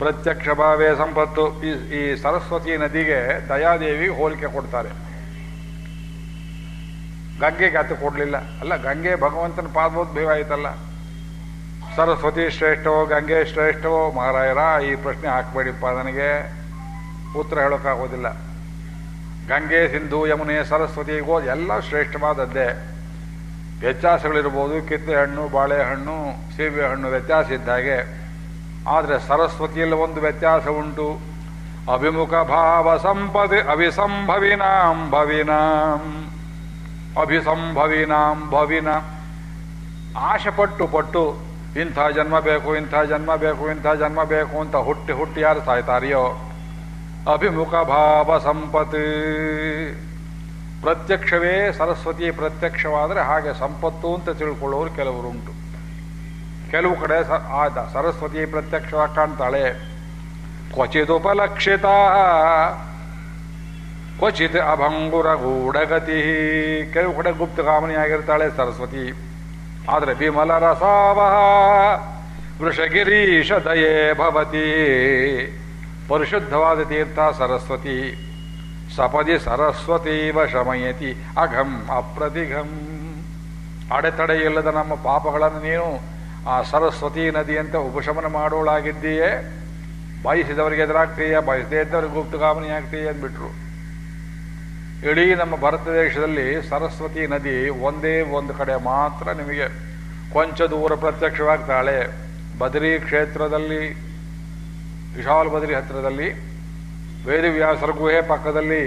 ಪ್ರತ್ಯಕ್ಷ ಭಾವೇ ಸಂಪತ್ತು ಈ ಈ ಸರಸ್ವತಿ ನದಿಗೆ ದಯಾದೇವಿ ಹೋಲಿಕೆ ಕೊಡ್ತಾರೆ। ಗಂಗೆಗೆ ಅತ್ತು ಕೊಡಲಿಲ್ಲ. ಅಲ್ಲ, ಗಂಗೆ ಭಗವಂತನ ಪಾದೋದ್ಭವ ಆಯ್ತಲ್ಲ. ಸರಸ್ವತಿ ಶ್ರೇಷ್ಠವೋ ಗಂಗೆ ಶ್ರೇಷ್ಠವೋ ಮಹಾರಾಯರ, ಈ ಪ್ರಶ್ನೆ ಹಾಕ್ಬೇಡಿಪ್ಪ ನನಗೆ. ಉತ್ತರ ಹೇಳೋಕ್ಕಾಗೋದಿಲ್ಲ. ಗಂಗೆ, ಸಿಂಧು, ಯಮುನೆ, ಸರಸ್ವತಿ, ಗೋ, ಎಲ್ಲ ಶ್ರೇಷ್ಠವಾದದ್ದೇ. ವ್ಯತ್ಯಾಸಗಳಿರ್ಬೋದು. ಕಿತ್ತೆ ಹಣ್ಣು ಬಾಳೆಹಣ್ಣು ಸೀಬೆ ಹಣ್ಣು ವ್ಯತ್ಯಾಸ ಇದ್ದ ಹಾಗೆ. ಆದರೆ ಸರಸ್ವತಿಯಲ್ಲಿ ಒಂದು ವ್ಯತ್ಯಾಸ ಉಂಟು. ಅಭಿಮುಖ ಭಾವ ಸಂಪದೆ ಅಭಿಸಂಭವಿನಾಂ ಭವಿನಾಂ ಅಭಿಸಂಭವಿನಾಂ ಭವಿನ. ಆಶೆ ಪಟ್ಟು ಪಟ್ಟು ಇಂಥ ಜನ್ಮ ಬೇಕು, ಇಂಥ ಜನ್ಮ ಬೇಕು, ಇಂಥ ಜನ್ಮ ಬೇಕು ಅಂತ ಹುಟ್ಟಿ ಹುಟ್ಟಿ ಯಾರು ಸಾಯ್ತಾರಿಯೋ? ಅಭಿಮುಖ ಭಾವ ಸಂಪತ್ತು. ಪ್ರತ್ಯಕ್ಷವೇ ಸರಸ್ವತಿ ಪ್ರತ್ಯಕ್ಷವಾದರೆ ಹಾಗೆ ಸಂಪತ್ತು ಅಂತ ತಿಳ್ಕೊಳ್ಳೋರು ಕೆಲವರುಂಟು. ಕೆಲವು ಕಡೆ ಸ- ಆದ, ಸರಸ್ವತಿ ಪ್ರತ್ಯಕ್ಷವಾಗಿ ಕಾಣ್ತಾಳೆ. ಕ್ವಚಿದುಪಲಕ್ಷಿತ. ಕ್ವಚಿತ್ ಅಭಂಗುರ ಗೂಢಗತಿ ಕೆಲವು ಕಡೆ ಗುಪ್ತಗಾಮನಿಯಾಗಿರ್ತಾಳೆ ಸರಸ್ವತಿ. ಆದರೆ ವಿಮಲ ರಸಾವಹ ವೃಷಗಿರೀಶ ದಯೇ ಭವತಿ. ಪರಿಶುದ್ಧವಾದ ತೀರ್ಥ ಸರಸ್ವತಿ. ಸಪದಿ ಸರಸ್ವತೀವ ಶಮಯತಿ ಅಘಂ ಅಪ್ರತಿಘಂ ಅಡೆತಡೆ ಇಲ್ಲದ ನಮ್ಮ ಪಾಪಗಳನ್ನು ನೀನು ಆ ಸರಸ್ವತಿ ನದಿಯಂತೆ ಉಪಶಮನ ಮಾಡೋಳಾಗಿದ್ದೀಯೇ. ಬಯಸಿದವರಿಗೆ ಎದುರಾಗ್ತೀಯ? ಬಯಸದೇ ಇದ್ದವರಿಗೆ ಗುಪ್ತಗಾಮನಿಯಾಗ್ತೀಯ ಅಂದ್ಬಿಟ್ರು. ಇಡೀ ನಮ್ಮ ಭಾರತ ದೇಶದಲ್ಲಿ ಸರಸ್ವತಿ ನದಿ ಒಂದೇ ಒಂದು ಕಡೆ ಮಾತ್ರ ನಿಮಗೆ ಕೊಂಚ ದೂರ ಪ್ರತ್ಯಕ್ಷವಾಗ್ತಾಳೆ. ಬದರಿ ಕ್ಷೇತ್ರದಲ್ಲಿ, ವಿಶಾಲ ಬದರಿ ಹತ್ತಿರದಲ್ಲಿ ವೇದವ್ಯಾಸರ ಗುಹೆ ಪಕ್ಕದಲ್ಲಿ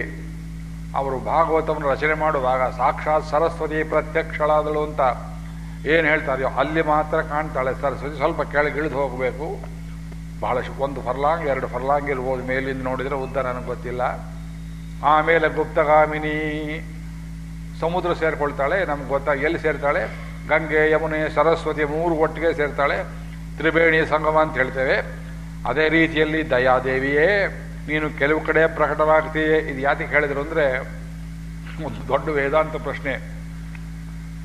ಅವರು ಭಾಗವತವನ್ನು ರಚನೆ ಮಾಡುವಾಗ ಸಾಕ್ಷಾತ್ ಸರಸ್ವತಿ ಪ್ರತ್ಯಕ್ಷಳಾದಳು ಅಂತ ಏನು ಹೇಳ್ತಾರೆಯೋ ಅಲ್ಲಿ ಮಾತ್ರ ಕಾಣ್ತಾಳೆ. ಸರಸ್ವತಿ ಸ್ವಲ್ಪ ಕೆಳಗೆ ಇಳಿದು ಹೋಗಬೇಕು. ಬಹಳ ಒಂದು ಫರ್ಲಾಂಗ್, ಎರಡು ಫರ್ಲಾಂಗ್ ಇರ್ಬೋದು. ಮೇಲಿಂದ ನೋಡಿದರೆ ಉದ್ದ ನನಗೆ ಗೊತ್ತಿಲ್ಲ. ಆಮೇಲೆ ಗುಪ್ತಗಾಮಿನಿ ಸಮುದ್ರ ಸೇರಿಕೊಳ್ತಾಳೆ, ನಮ್ಗೆ ಗೊತ್ತಾ ಎಲ್ಲಿ ಸೇರ್ತಾಳೆ? ಗಂಗೆ, ಯಮುನೆ, ಸರಸ್ವತಿ ಮೂರು ಒಟ್ಟಿಗೆ ಸೇರ್ತಾಳೆ, ತ್ರಿವೇಣಿ ಸಂಗಮ ಅಂತ ಹೇಳ್ತೇವೆ. ಅದೇ ರೀತಿಯಲ್ಲಿ ದಯಾದೇವಿಯೇ, ನೀನು ಕೆಲವು ಕಡೆ ಪ್ರಕಟವಾಗ್ತೀಯೇ? ಇದು ಯಾತಕ್ಕೆ ಹೇಳಿದ್ರು ಅಂದರೆ, ಒಂದು ದೊಡ್ಡ ವೇದಾಂತ ಪ್ರಶ್ನೆ.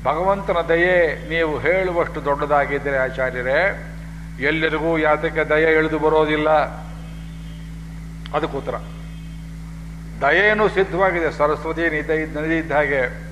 ಭಗವಂತನ ದಯೆ ನೀವು ಹೇಳುವಷ್ಟು ದೊಡ್ಡದಾಗಿದ್ದರೆ ಆಚಾರ್ಯರೇ, ಎಲ್ಲರಿಗೂ ಯಾತಕ್ಕೆ ದಯೆ ಇಳಿದು ಬರೋದಿಲ್ಲ. ಅದಕ್ಕೆ ಉತ್ತರ ದಯೆನೂ ಸಿದ್ಧವಾಗಿದೆ. ಸರಸ್ವತಿ ನಿಧ ನದಿ ಇದ್ದ ಹಾಗೆ